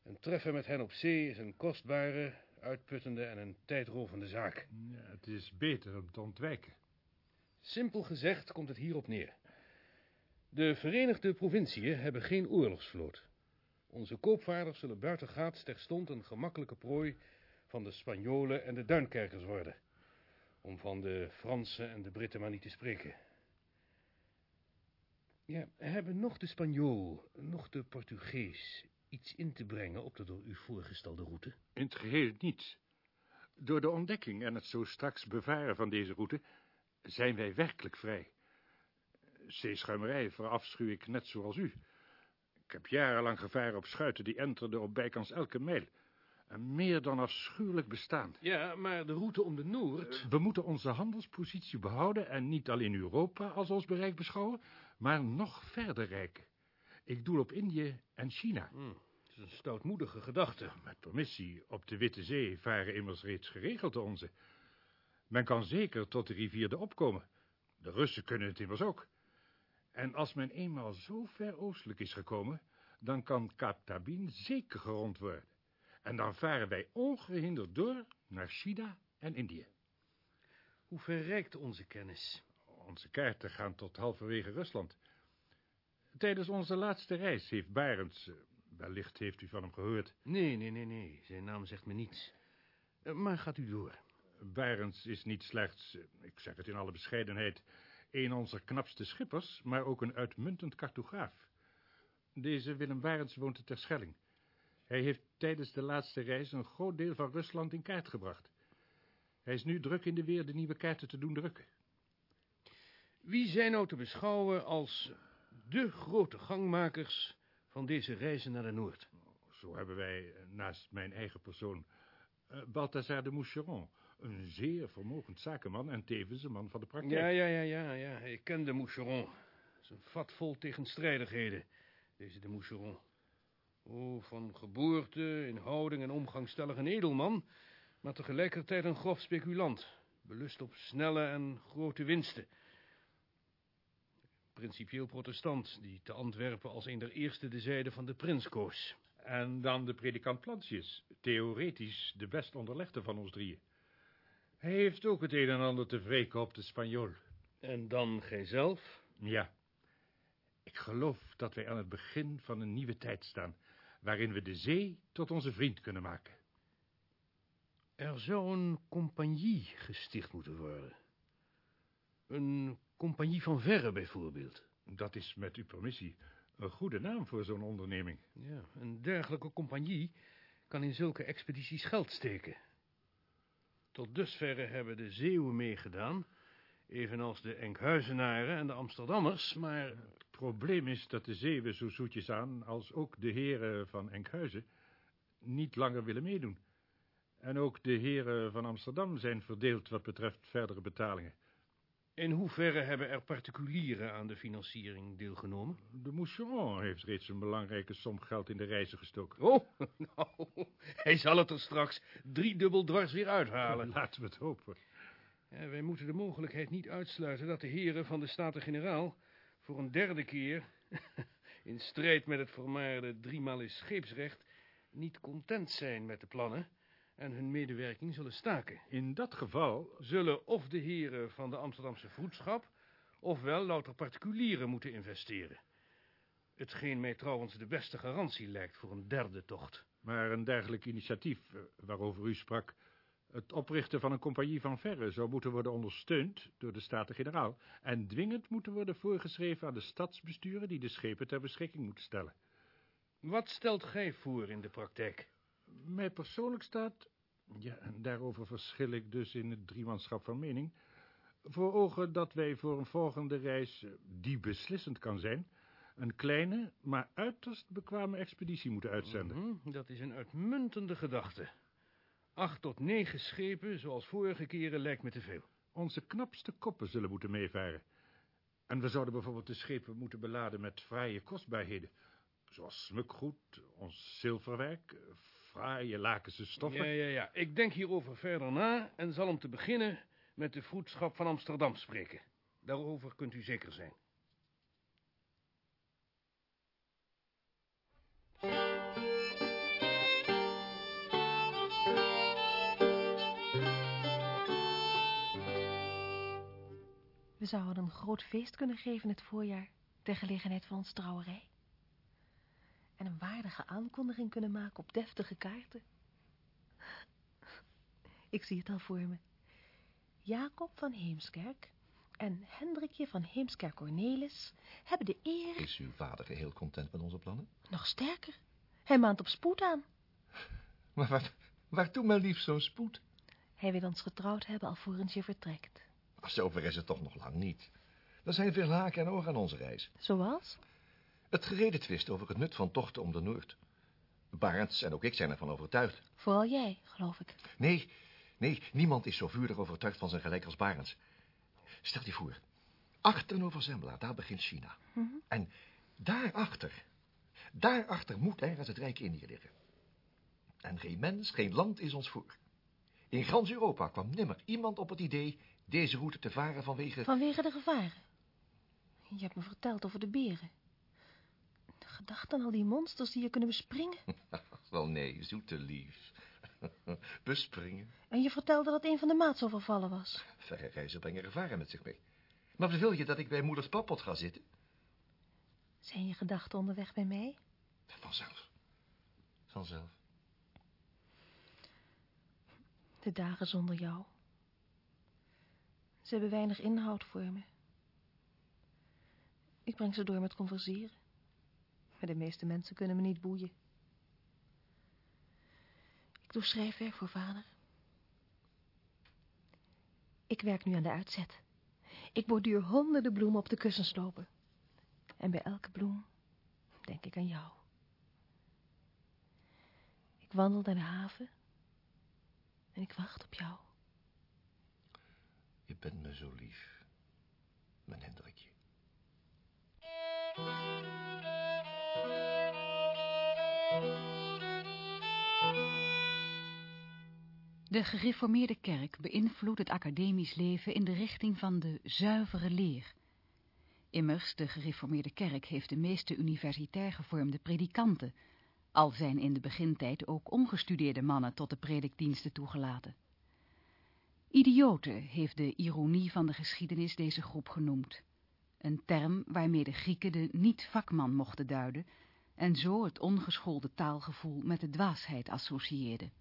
Een treffen met hen op zee is een kostbare, uitputtende en een tijdrovende zaak. Ja, het is beter om te ontwijken. Simpel gezegd komt het hierop neer. De Verenigde Provinciën hebben geen oorlogsvloot. Onze koopvaarders zullen buitengaats terstond een gemakkelijke prooi van de Spanjolen en de Duinkerkers worden. Om van de Fransen en de Britten maar niet te spreken. Ja, hebben nog de Spanjool, nog de Portugees iets in te brengen op de door u voorgestelde route? In het geheel niet. Door de ontdekking en het zo straks bevaren van deze route zijn wij werkelijk vrij. Zeeschuimerij verafschuw ik net zoals u. Ik heb jarenlang gevaren op schuiten die enterden op bijkans elke mijl. Een meer dan afschuwelijk bestaan. Ja, maar de route om de Noord... We moeten onze handelspositie behouden en niet alleen Europa als ons bereik beschouwen, maar nog verder reiken. Ik doel op Indië en China. Hmm, het is een stoutmoedige gedachte. Met permissie, op de Witte Zee varen immers reeds geregeld de onze. Men kan zeker tot de rivier de opkomen. De Russen kunnen het immers ook. En als men eenmaal zo ver oostelijk is gekomen, dan kan Kaap Tabin zeker gerond worden. En dan varen wij ongehinderd door naar China en Indië. Hoe verrijkt onze kennis? Onze kaarten gaan tot halverwege Rusland. Tijdens onze laatste reis heeft Barends, eh, wellicht heeft u van hem gehoord... Nee, nee, nee, nee, zijn naam zegt me niets. Eh, Maar gaat u door. Barends is niet slechts, eh, ik zeg het in alle bescheidenheid, een onze knapste schippers, maar ook een uitmuntend cartograaf. Deze Willem Barends woont te Terschelling. Hij heeft tijdens de laatste reis een groot deel van Rusland in kaart gebracht. Hij is nu druk in de weer de nieuwe kaarten te doen drukken. Wie zijn nou te beschouwen als de grote gangmakers van deze reizen naar de Noord? Zo hebben wij eh, naast mijn eigen persoon eh, Balthazar de Moucheron, een zeer vermogend zakenman en tevens een man van de praktijk. Ja, ja, ja, ja, ja. Ik ken de Moucheron. Een vat vol tegenstrijdigheden, deze de Moucheron. Oh, van geboorte, in houding en omgang stellig een edelman, maar tegelijkertijd een grof speculant, belust op snelle en grote winsten. Principieel protestant, die te Antwerpen als een der eerste de zijde van de prins koos. En dan de predikant Plantius, theoretisch de best onderlegde van ons drieën. Hij heeft ook het een en ander te wreken op de Spanjool. En dan gijzelf? Ja. Ik geloof dat wij aan het begin van een nieuwe tijd staan, waarin we de zee tot onze vriend kunnen maken. Er zou een compagnie gesticht moeten worden. Een compagnie van verre bijvoorbeeld. Dat is met uw permissie een goede naam voor zo'n onderneming. Ja, een dergelijke compagnie kan in zulke expedities geld steken. Tot dusverre hebben de Zeeuwen meegedaan, evenals de Enkhuizenaren en de Amsterdammers, maar... Het probleem is dat de Zeeuwen zo zoetjes aan, als ook de heren van Enkhuizen, niet langer willen meedoen. En ook de heren van Amsterdam zijn verdeeld wat betreft verdere betalingen. In hoeverre hebben er particulieren aan de financiering deelgenomen? De Moucheron heeft reeds een belangrijke som geld in de reizen gestoken. Oh, *laughs* nou, hij zal het er straks driedubbel dwars weer uithalen. Laten we het hopen. Ja, wij moeten de mogelijkheid niet uitsluiten dat de heren van de Staten-Generaal voor een derde keer, *laughs* in strijd met het vermaarde driemaal is scheepsrecht, niet content zijn met de plannen en hun medewerking zullen staken. In dat geval zullen of de heren van de Amsterdamse vroedschap, ofwel louter particulieren moeten investeren. Hetgeen mij trouwens de beste garantie lijkt voor een derde tocht. Maar een dergelijk initiatief, eh, waarover u sprak, het oprichten van een compagnie van verre, zou moeten worden ondersteund door de Staten-Generaal en dwingend moeten worden voorgeschreven aan de stadsbesturen die de schepen ter beschikking moeten stellen. Wat stelt gij voor in de praktijk? Mij persoonlijk staat, ja, en daarover verschil ik dus in het driemanschap van mening, voor ogen dat wij voor een volgende reis, eh, die beslissend kan zijn, een kleine, maar uiterst bekwame expeditie moeten uitzenden. Mhm, dat is een uitmuntende gedachte. Acht tot negen schepen, zoals vorige keren, lijkt me te veel. Onze knapste koppen zullen moeten meevaren. En we zouden bijvoorbeeld de schepen moeten beladen met fraaie kostbaarheden, zoals smukgoed, ons zilverwerk, fraaie lakense stoffen. Ja, ja, ja. Ik denk hierover verder na en zal om te beginnen met de vroedschap van Amsterdam spreken. Daarover kunt u zeker zijn. We zouden een groot feest kunnen geven in het voorjaar, ter gelegenheid van onze trouwerij. En een waardige aankondiging kunnen maken op deftige kaarten. Ik zie het al voor me. Jacob van Heemskerk en Hendrikje van Heemskerk Cornelis hebben de eer... Is uw vader geheel content met onze plannen? Nog sterker. Hij maand op spoed aan. Maar waar, waartoe mijn lief zo'n spoed? Hij wil ons getrouwd hebben alvorens je vertrekt. Maar zover is het toch nog lang niet. Er zijn veel haken en ogen aan onze reis. Zoals? Het gereden twist over het nut van tochten om de Noord. Barends en ook ik zijn ervan overtuigd. Vooral jij, geloof ik. Nee, nee, niemand is zo vurig overtuigd van zijn gelijk als Barends. Stel je voor, achter Nova Zembla, daar begint China. Mm En daarachter, daarachter moet ergens het Rijk Indië liggen. En geen mens, geen land is ons voor. In gans Europa kwam nimmer iemand op het idee deze route te varen vanwege... Vanwege de gevaren. Je hebt me verteld over de beren. De gedachte aan al die monsters die je kunnen bespringen. *laughs* Wel nee, zoete lief. *laughs* Bespringen. En je vertelde dat een van de maats overvallen was. Verre reizen brengen gevaren met zich mee. Maar wil je dat ik bij moeders pappot ga zitten? Zijn je gedachten onderweg bij mij? Vanzelf. Vanzelf. De dagen zonder jou. Ze hebben weinig inhoud voor me. Ik breng ze door met converseren. Maar de meeste mensen kunnen me niet boeien. Ik doe schrijfwerk voor vader. Ik werk nu aan de uitzet. Ik borduur honderden bloemen op de kussenslopen. En bij elke bloem denk ik aan jou. Ik wandel naar de haven en ik wacht op jou. Je bent me zo lief, mijn Hendrikje. De gereformeerde kerk beïnvloedt het academisch leven in de richting van de zuivere leer. Immers, de gereformeerde kerk heeft de meeste universitair gevormde predikanten, Al zijn in de begintijd ook ongestudeerde mannen tot de predikdiensten toegelaten. Idioten heeft de ironie van de geschiedenis deze groep genoemd. Een term waarmee de Grieken de niet-vakman mochten duiden en zo het ongeschoolde taalgevoel met de dwaasheid associeerden.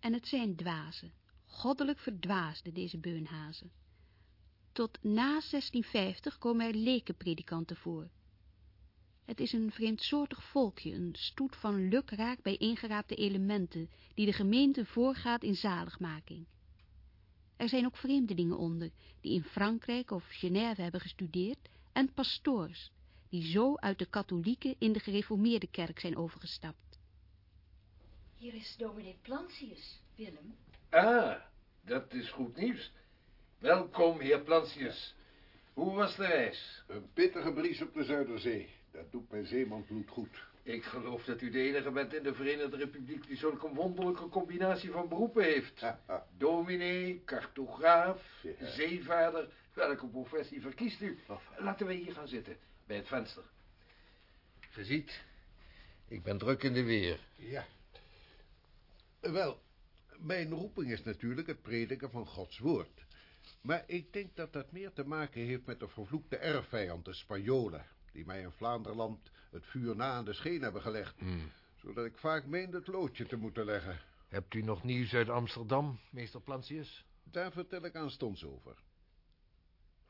En het zijn dwazen, goddelijk verdwaasde deze beunhazen. Tot na 1650 komen er lekenpredikanten voor. Het is een vreemdsoortig volkje, een stoet van lukraak bijeengeraapte elementen, die de gemeente voorgaat in zaligmaking. Er zijn ook vreemdelingen onder, die in Frankrijk of Genève hebben gestudeerd, en pastoors, die zo uit de katholieke in de gereformeerde kerk zijn overgestapt. Hier is dominee Plantius, Willem. Ah, dat is goed nieuws. Welkom, heer Plantius. Hoe was de reis? Een pittige bries op de Zuiderzee. Dat doet mijn zeemanbloed goed. Ik geloof dat u de enige bent in de Verenigde Republiek die zo'n wonderlijke combinatie van beroepen heeft. Dominee, cartograaf, zeevaarder. Welke professie verkiest u? Laten we hier gaan zitten, bij het venster. Geziet, ik ben druk in de weer. Ja. Wel, mijn roeping is natuurlijk het prediken van Gods woord. Maar ik denk dat dat meer te maken heeft met de vervloekte erfvijand, de Spanjolen, die mij in Vlaanderland het vuur na aan de scheen hebben gelegd, zodat ik vaak meende het loodje te moeten leggen. Hebt u nog nieuws uit Amsterdam, meester Plantius? Daar vertel ik aanstonds over.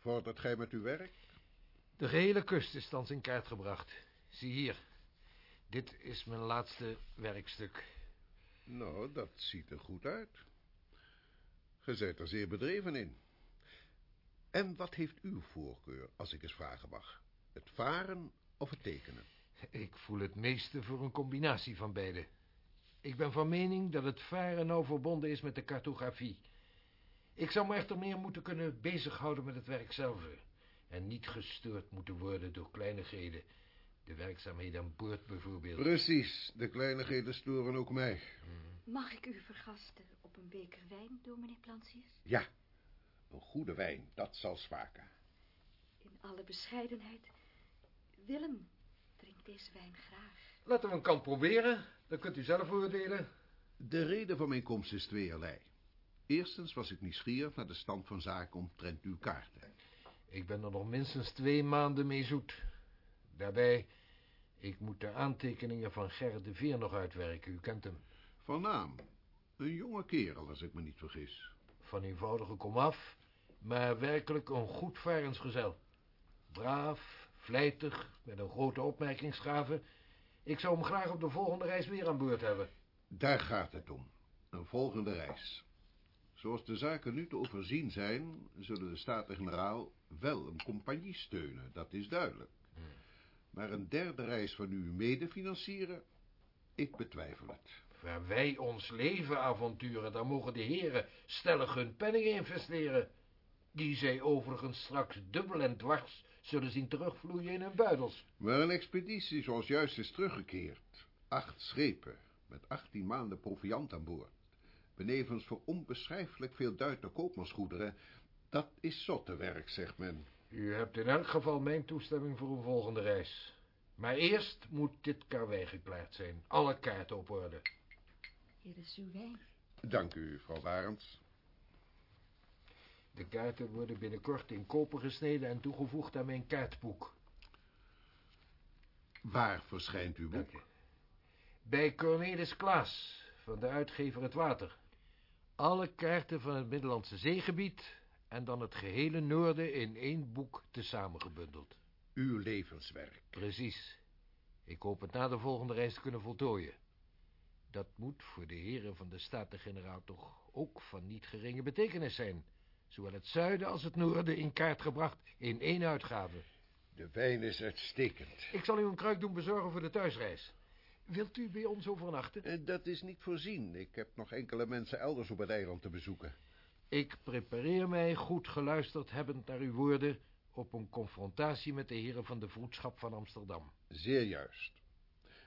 Vordert gij met uw werk? De gehele kust is thans in kaart gebracht. Zie hier. Dit is mijn laatste werkstuk. Nou, dat ziet er goed uit. Ge zijt er zeer bedreven in. En wat heeft uw voorkeur, als ik eens vragen mag? Het varen of het tekenen? Ik voel het meeste voor een combinatie van beide. Ik ben van mening dat het varen nauw verbonden is met de cartografie. Ik zou me echter meer moeten kunnen bezighouden met het werk zelf. En niet gestoord moeten worden door kleinigheden. De werkzaamheden aan boord bijvoorbeeld. Precies, de kleinigheden storen ook mij. Mag ik u vergasten op een beker wijn, dominee Plantius? Ja, een goede wijn, dat zal smaken. In alle bescheidenheid. Willem drinkt deze wijn graag. Laten we een kant proberen, dan kunt u zelf oordelen. De reden van mijn komst is tweeërlei. Eerstens was ik nieuwsgierig naar de stand van zaken omtrent uw kaarten. Ik ben er nog minstens twee maanden mee zoet. Daarbij, ik moet de aantekeningen van Gerrit de Veer nog uitwerken, u kent hem. Van naam. Een jonge kerel, als ik me niet vergis. Van eenvoudige komaf, maar werkelijk een goed varensgezel. Braaf, vlijtig, met een grote opmerkingsgave. Ik zou hem graag op de volgende reis weer aan boord hebben. Daar gaat het om. Een volgende reis. Zoals de zaken nu te overzien zijn, zullen de Staten-Generaal wel een compagnie steunen, dat is duidelijk. Maar een derde reis van u mede financieren, ik betwijfel het. Waar wij ons leven avonturen, dan mogen de heren stellig hun penningen investeren. Die zij overigens straks dubbel en dwars zullen zien terugvloeien in hun buidels. Maar een expeditie zoals juist is teruggekeerd. Acht schepen, met achttien maanden proviand aan boord. Benevens voor onbeschrijfelijk veel Duitse koopmansgoederen. Dat is zottewerk, zegt men. U hebt in elk geval mijn toestemming voor een volgende reis. Maar eerst moet dit karwei geklaard zijn. Alle kaarten op orde. Hier is uw wijn. Dank u, vrouw Barends. De kaarten worden binnenkort in koper gesneden en toegevoegd aan mijn kaartboek. Waar verschijnt uw boek? Bij Cornelis Klaas, van de uitgever Het Water. Alle kaarten van het Middellandse zeegebied en dan het gehele noorden in één boek tezamen gebundeld. Uw levenswerk. Precies. Ik hoop het na de volgende reis te kunnen voltooien. Dat moet voor de heren van de Staten-Generaal toch ook van niet geringe betekenis zijn. Zowel het zuiden als het noorden in kaart gebracht in één uitgave. De wijn is uitstekend. Ik zal u een kruik doen bezorgen voor de thuisreis. Wilt u bij ons overnachten? Eh, Dat is niet voorzien. Ik heb nog enkele mensen elders op het eiland te bezoeken. Ik prepareer mij, goed geluisterd hebbend naar uw woorden... op een confrontatie met de heren van de vroedschap van Amsterdam. Zeer juist.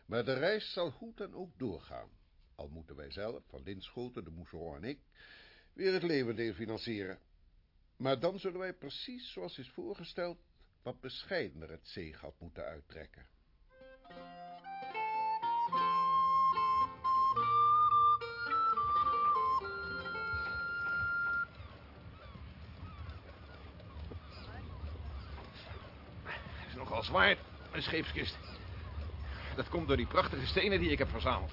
Maar de reis zal goed en ook doorgaan. Al moeten wij zelf, van Linschoten, de Mousseron en ik... weer het levendeel financieren. Maar dan zullen wij precies zoals is voorgesteld wat bescheidener het zeegat moeten uittrekken. Het is nogal zwaar, een scheepskist. Dat komt door die prachtige stenen die ik heb verzameld.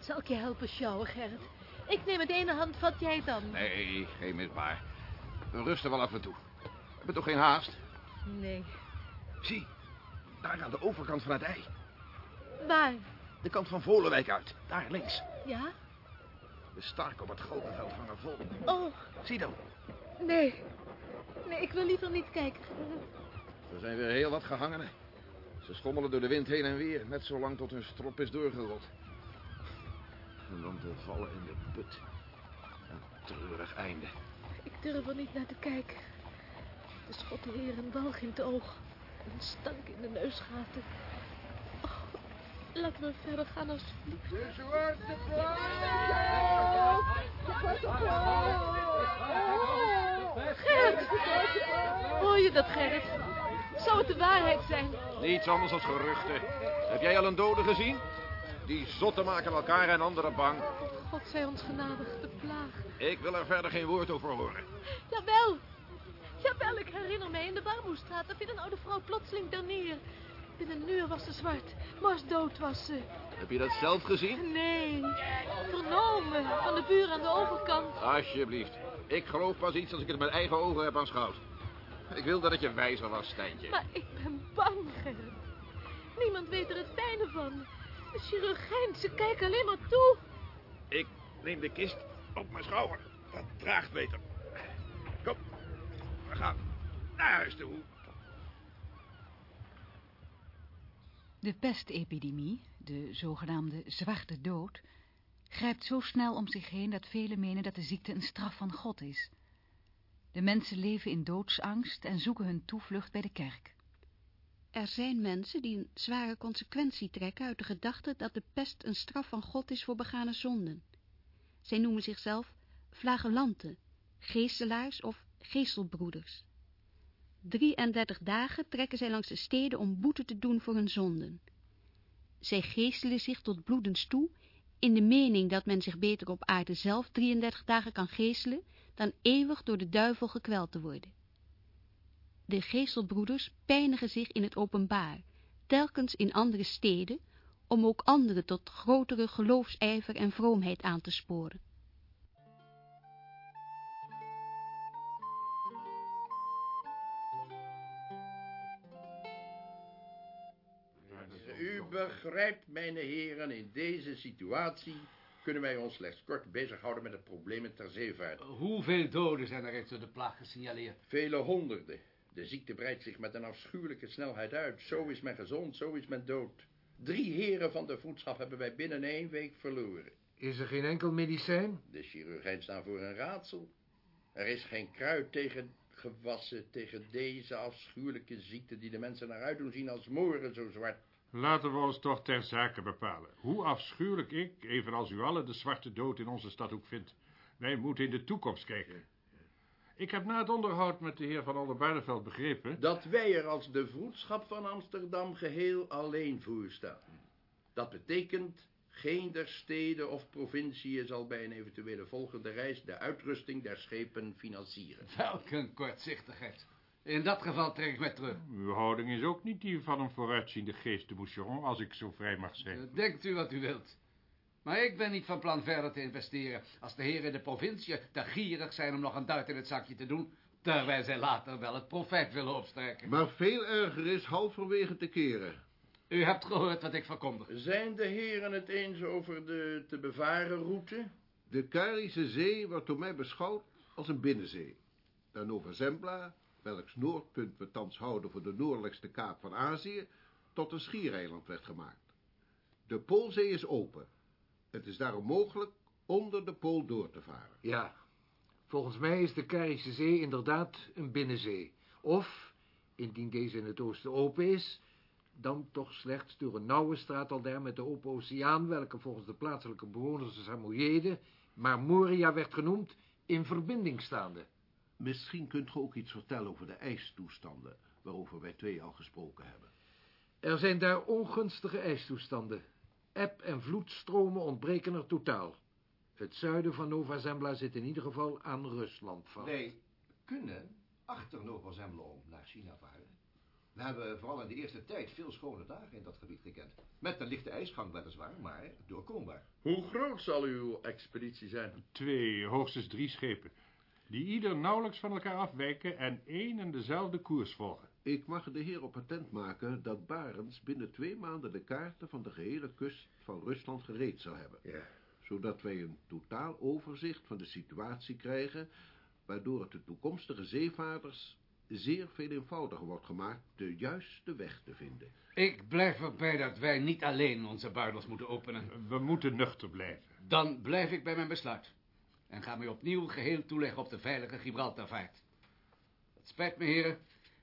Zal ik je helpen sjouwen, Gerrit? Ik neem het ene handvat, jij dan. Nee, geen misbaar. We rusten wel af en toe. We hebben toch geen haast? Nee. Zie, daar aan de overkant van het ei. Waar? De kant van Volenwijk uit. Daar links. Ja? De stark op het Goldenveld hangen vol. Oh, Zie dan. nee. Nee, ik wil liever niet kijken. Er zijn weer heel wat gehangenen. Ze schommelen door de wind heen en weer, net zo lang tot hun strop is doorgerold. En dan te vallen in de put. Een treurig einde. Ik durf er niet naar te kijken. De schotten weer een walg in het oog. Een stank in de neusgaten. Oh, laat me verder gaan alsjeblieft. De zwarte Gerrit! Hoor je dat, Gerrit? Zou het de waarheid zijn? Niets anders dan geruchten. Heb jij al een dode gezien? Die zotten maken elkaar en anderen bang. God zij ons genadig, de plaag. Ik wil er verder geen woord over horen. Jawel. Jawel, ik herinner mij in de Barmoestraat. Daar viel een oude vrouw plotseling daar neer. Binnen een uur was ze zwart. Mars dood was ze. Heb je dat zelf gezien? Nee. Vernomen. Van de buur aan de overkant. Alsjeblieft. Ik geloof pas iets als ik het met eigen ogen heb aanschouwd. Ik wilde dat je wijzer was, Stijntje. Maar ik ben bang, Gerrit. Niemand weet er het fijne van. De chirurgijn, ze kijken alleen maar toe. Ik neem de kist op mijn schouder. Dat draagt beter. Kom, we gaan naar huis toe. De pestepidemie, de zogenaamde zwarte dood, grijpt zo snel om zich heen dat velen menen dat de ziekte een straf van God is. De mensen leven in doodsangst en zoeken hun toevlucht bij de kerk. Er zijn mensen die een zware consequentie trekken uit de gedachte dat de pest een straf van God is voor begane zonden. Zij noemen zichzelf flagellanten, geestelaars of geestelbroeders. 33 dagen trekken zij langs de steden om boete te doen voor hun zonden. Zij geestelen zich tot bloedens toe, in de mening dat men zich beter op aarde zelf 33 dagen kan geestelen, dan eeuwig door de duivel gekweld te worden. De geestelbroeders pijnigen zich in het openbaar, telkens in andere steden, om ook anderen tot grotere geloofsijver en vroomheid aan te sporen. U begrijpt, mijn heren, in deze situatie kunnen wij ons slechts kort bezighouden met het probleem ter zeevaart. Hoeveel doden zijn er reeds door de plaag gesignaleerd? Vele honderden. De ziekte breidt zich met een afschuwelijke snelheid uit. Zo is men gezond, zo is men dood. Drie heren van de voedschap hebben wij binnen één week verloren. Is er geen enkel medicijn? De chirurgijn staan voor een raadsel. Er is geen kruid tegen gewassen, tegen deze afschuwelijke ziekte die de mensen naar uit doen zien als moren zo zwart. Laten we ons toch ter zake bepalen. Hoe afschuwelijk ik, evenals u allen, de zwarte dood in onze stad ook vindt. Wij moeten in de toekomst kijken. Ik heb na het onderhoud met de heer van Oldenbarneveld begrepen... Dat wij er als de vroedschap van Amsterdam geheel alleen voor staan. Dat betekent, geen der steden of provinciën zal bij een eventuele volgende reis de uitrusting der schepen financieren. Welk een kortzichtigheid. In dat geval trek ik mij terug. Uw houding is ook niet die van een vooruitziende geest de Moucheron, als ik zo vrij mag zijn. Denkt u wat u wilt. Maar ik ben niet van plan verder te investeren... als de heren in de provincie te gierig zijn om nog een duit in het zakje te doen... terwijl zij later wel het profijt willen opstrekken. Maar veel erger is halverwege te keren. U hebt gehoord wat ik verkondig. Zijn de heren het eens over de te bevaren route? De Karische Zee wordt door mij beschouwd als een binnenzee. De Nova Zembla, welks noordpunt we thans houden voor de noordelijkste kaap van Azië, tot een schiereiland werd gemaakt. De Poolzee is open. Het is daarom mogelijk onder de Pool door te varen. Ja, volgens mij is de Karische Zee inderdaad een binnenzee. Of, indien deze in het oosten open is, dan toch slechts door een nauwe straataldair met de open oceaan, welke volgens de plaatselijke bewoners de Samoyeden, maar Moria werd genoemd, in verbinding staande. Misschien kunt u ook iets vertellen over de ijstoestanden, waarover wij twee al gesproken hebben. Er zijn daar ongunstige ijstoestanden. Eb- en vloedstromen ontbreken er totaal. Het zuiden van Nova Zembla zit in ieder geval aan Rusland vast. Wij kunnen achter Nova Zembla om naar China varen. We hebben vooral in de eerste tijd veel schone dagen in dat gebied gekend. Met een lichte ijsgang weliswaar, maar doorkombaar. Hoe groot zal uw expeditie zijn? Twee, hoogstens drie schepen. Die ieder nauwelijks van elkaar afwijken en één en dezelfde koers volgen. Ik mag de heer op patent maken dat Barents binnen twee maanden de kaarten van de gehele kust van Rusland gereed zal hebben. Ja. Zodat wij een totaal overzicht van de situatie krijgen, waardoor het de toekomstige zeevaarders zeer veel eenvoudiger wordt gemaakt de juiste weg te vinden. Ik blijf erbij dat wij niet alleen onze buidels moeten openen. We moeten nuchter blijven. Dan blijf ik bij mijn besluit. En ga mij opnieuw geheel toeleggen op de veilige Gibraltarvaart. Het spijt me, heren,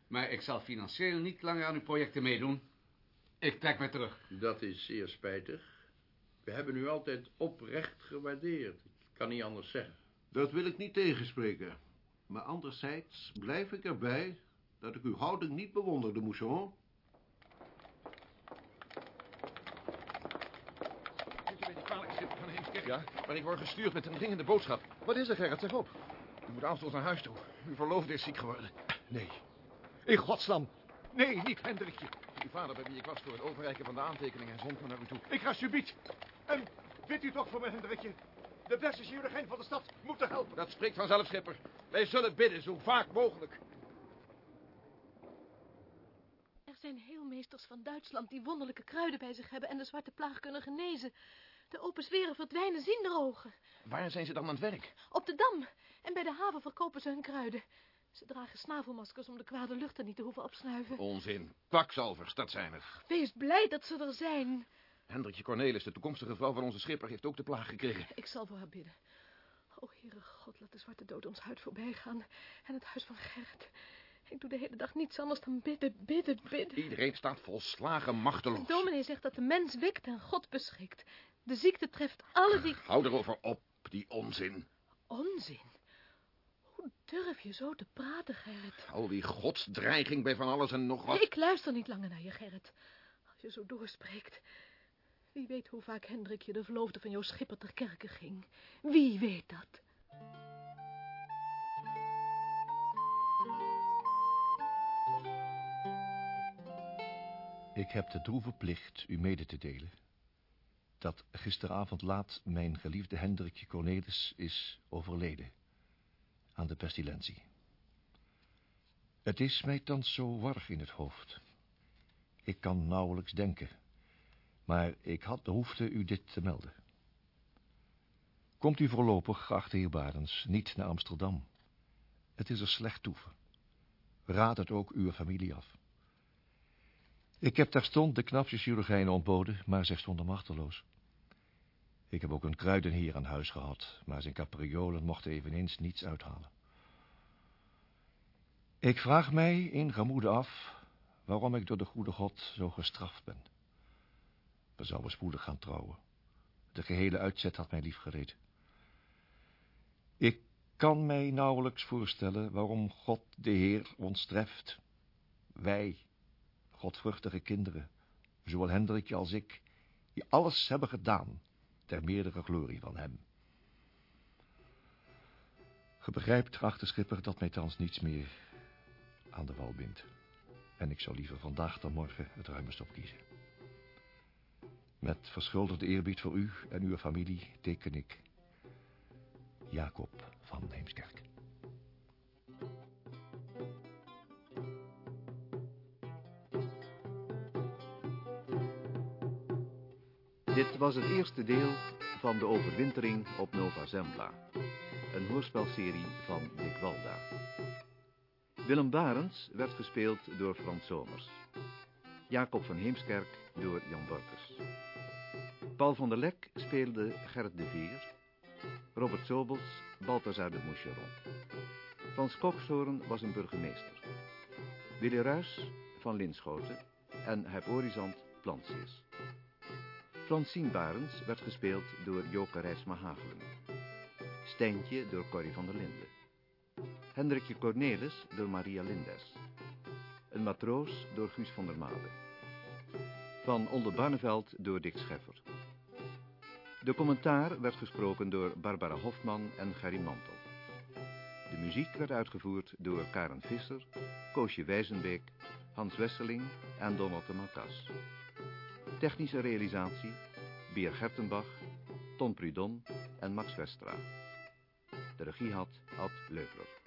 maar ik zal financieel niet langer aan uw projecten meedoen. Ik trek mij terug. Dat is zeer spijtig. We hebben u altijd oprecht gewaardeerd. Ik kan niet anders zeggen. Dat wil ik niet tegenspreken. Maar anderzijds blijf ik erbij dat ik uw houding niet bewonderde, Mouchon. Ja, maar ik word gestuurd met een dringende boodschap. Wat is er, Gerrit? Zeg op. U moet aanstonds naar huis toe. Uw verloofde is ziek geworden. Nee. In godsnaam. Nee, niet Hendrikje. Uw vader, bij wie ik was voor het overreiken van de aantekeningen, zond me naar u toe. Ik ga subiet. En weet u toch voor me, Hendrikje? De beste chirurgijn van de stad moeten helpen. Dat spreekt vanzelf, schipper. Wij zullen bidden, zo vaak mogelijk. Er zijn heelmeesters van Duitsland die wonderlijke kruiden bij zich hebben en de zwarte plaag kunnen genezen. De open zweren verdwijnen zinderogen. Waar zijn ze dan aan het werk? Op de dam en bij de haven verkopen ze hun kruiden. Ze dragen snavelmaskers om de kwade lucht er niet te hoeven opsnuiven. Onzin. Kwakzalvers, dat zijn er. Wees blij dat ze er zijn. Hendrikje Cornelis, de toekomstige vrouw van onze schipper, heeft ook de plaag gekregen. Ik zal voor haar bidden. O, Heere God, laat de zwarte dood ons huid voorbij gaan. En het huis van Gerrit. Ik doe de hele dag niets anders dan bidden, bidden, bidden. Iedereen staat volslagen machteloos. De dominee zegt dat de mens wikt en God beschikt. De ziekte treft alle die... Hou erover op, die onzin. Onzin? Hoe durf je zo te praten, Gerrit? Al die godsdreiging bij van alles en nog wat. Ik luister niet langer naar je, Gerrit. Als je zo doorspreekt. Wie weet hoe vaak Hendrikje, de verloofde van jouw schipper, ter kerke ging. Wie weet dat? Ik heb de droeve plicht u mede te delen dat gisteravond laat mijn geliefde Hendrikje Cornelis is overleden aan de pestilentie. Het is mij thans zo warrig in het hoofd. Ik kan nauwelijks denken, maar ik had behoefte u dit te melden. Komt u voorlopig, geachte heer Barens, niet naar Amsterdam. Het is er slecht toeven. Raad het ook uw familie af. Ik heb terstond de knapste chirurgijnen ontboden, maar zij stonden machteloos. Ik heb ook een kruidenheer aan huis gehad, maar zijn capriolen mochten eveneens niets uithalen. Ik vraag mij in gemoede af waarom ik door de goede God zo gestraft ben. We zouden spoedig gaan trouwen. De gehele uitzet had mij lief gereed. Ik kan mij nauwelijks voorstellen waarom God de Heer ons treft. Wij, godvruchtige kinderen, zowel Hendrikje als ik, die alles hebben gedaan ter meerdere glorie van hem. Ge begrijpt, geachte schipper, dat mij thans niets meer aan de wal bindt. En ik zou liever vandaag dan morgen het ruimest opkiezen. Met verschuldigde eerbied voor u en uw familie teken ik Jacob van Heemskerk. Dit was het eerste deel van de overwintering op Nova Zembla. Een hoorspelserie van Dick Walda. Willem Barens werd gespeeld door Frans Somers. Jacob van Heemskerk door Jan Borkes. Paul van der Lek speelde Gerrit de Veer. Robert Sobels, Balthazar de Moucheron. Frans Kokshoorn was een burgemeester. Willy Ruys van Linschoten en Horizont Plantius. Francine Barens werd gespeeld door Joke Rijsma Hagelen. Stijntje door Corrie van der Linden. Hendrikje Cornelis door Maria Lindes. Een matroos door Guus van der Made. Van Oldenbarneveld door Dick Scheffer. De commentaar werd gesproken door Barbara Hofman en Gerry Mantel. De muziek werd uitgevoerd door Karen Visser, Koosje Wijzenbeek, Hans Wesseling en Donald de Marcas. Technische realisatie, Beer Gertenbach, Ton Prudon en Max Westra. De regie had Ad Leupler.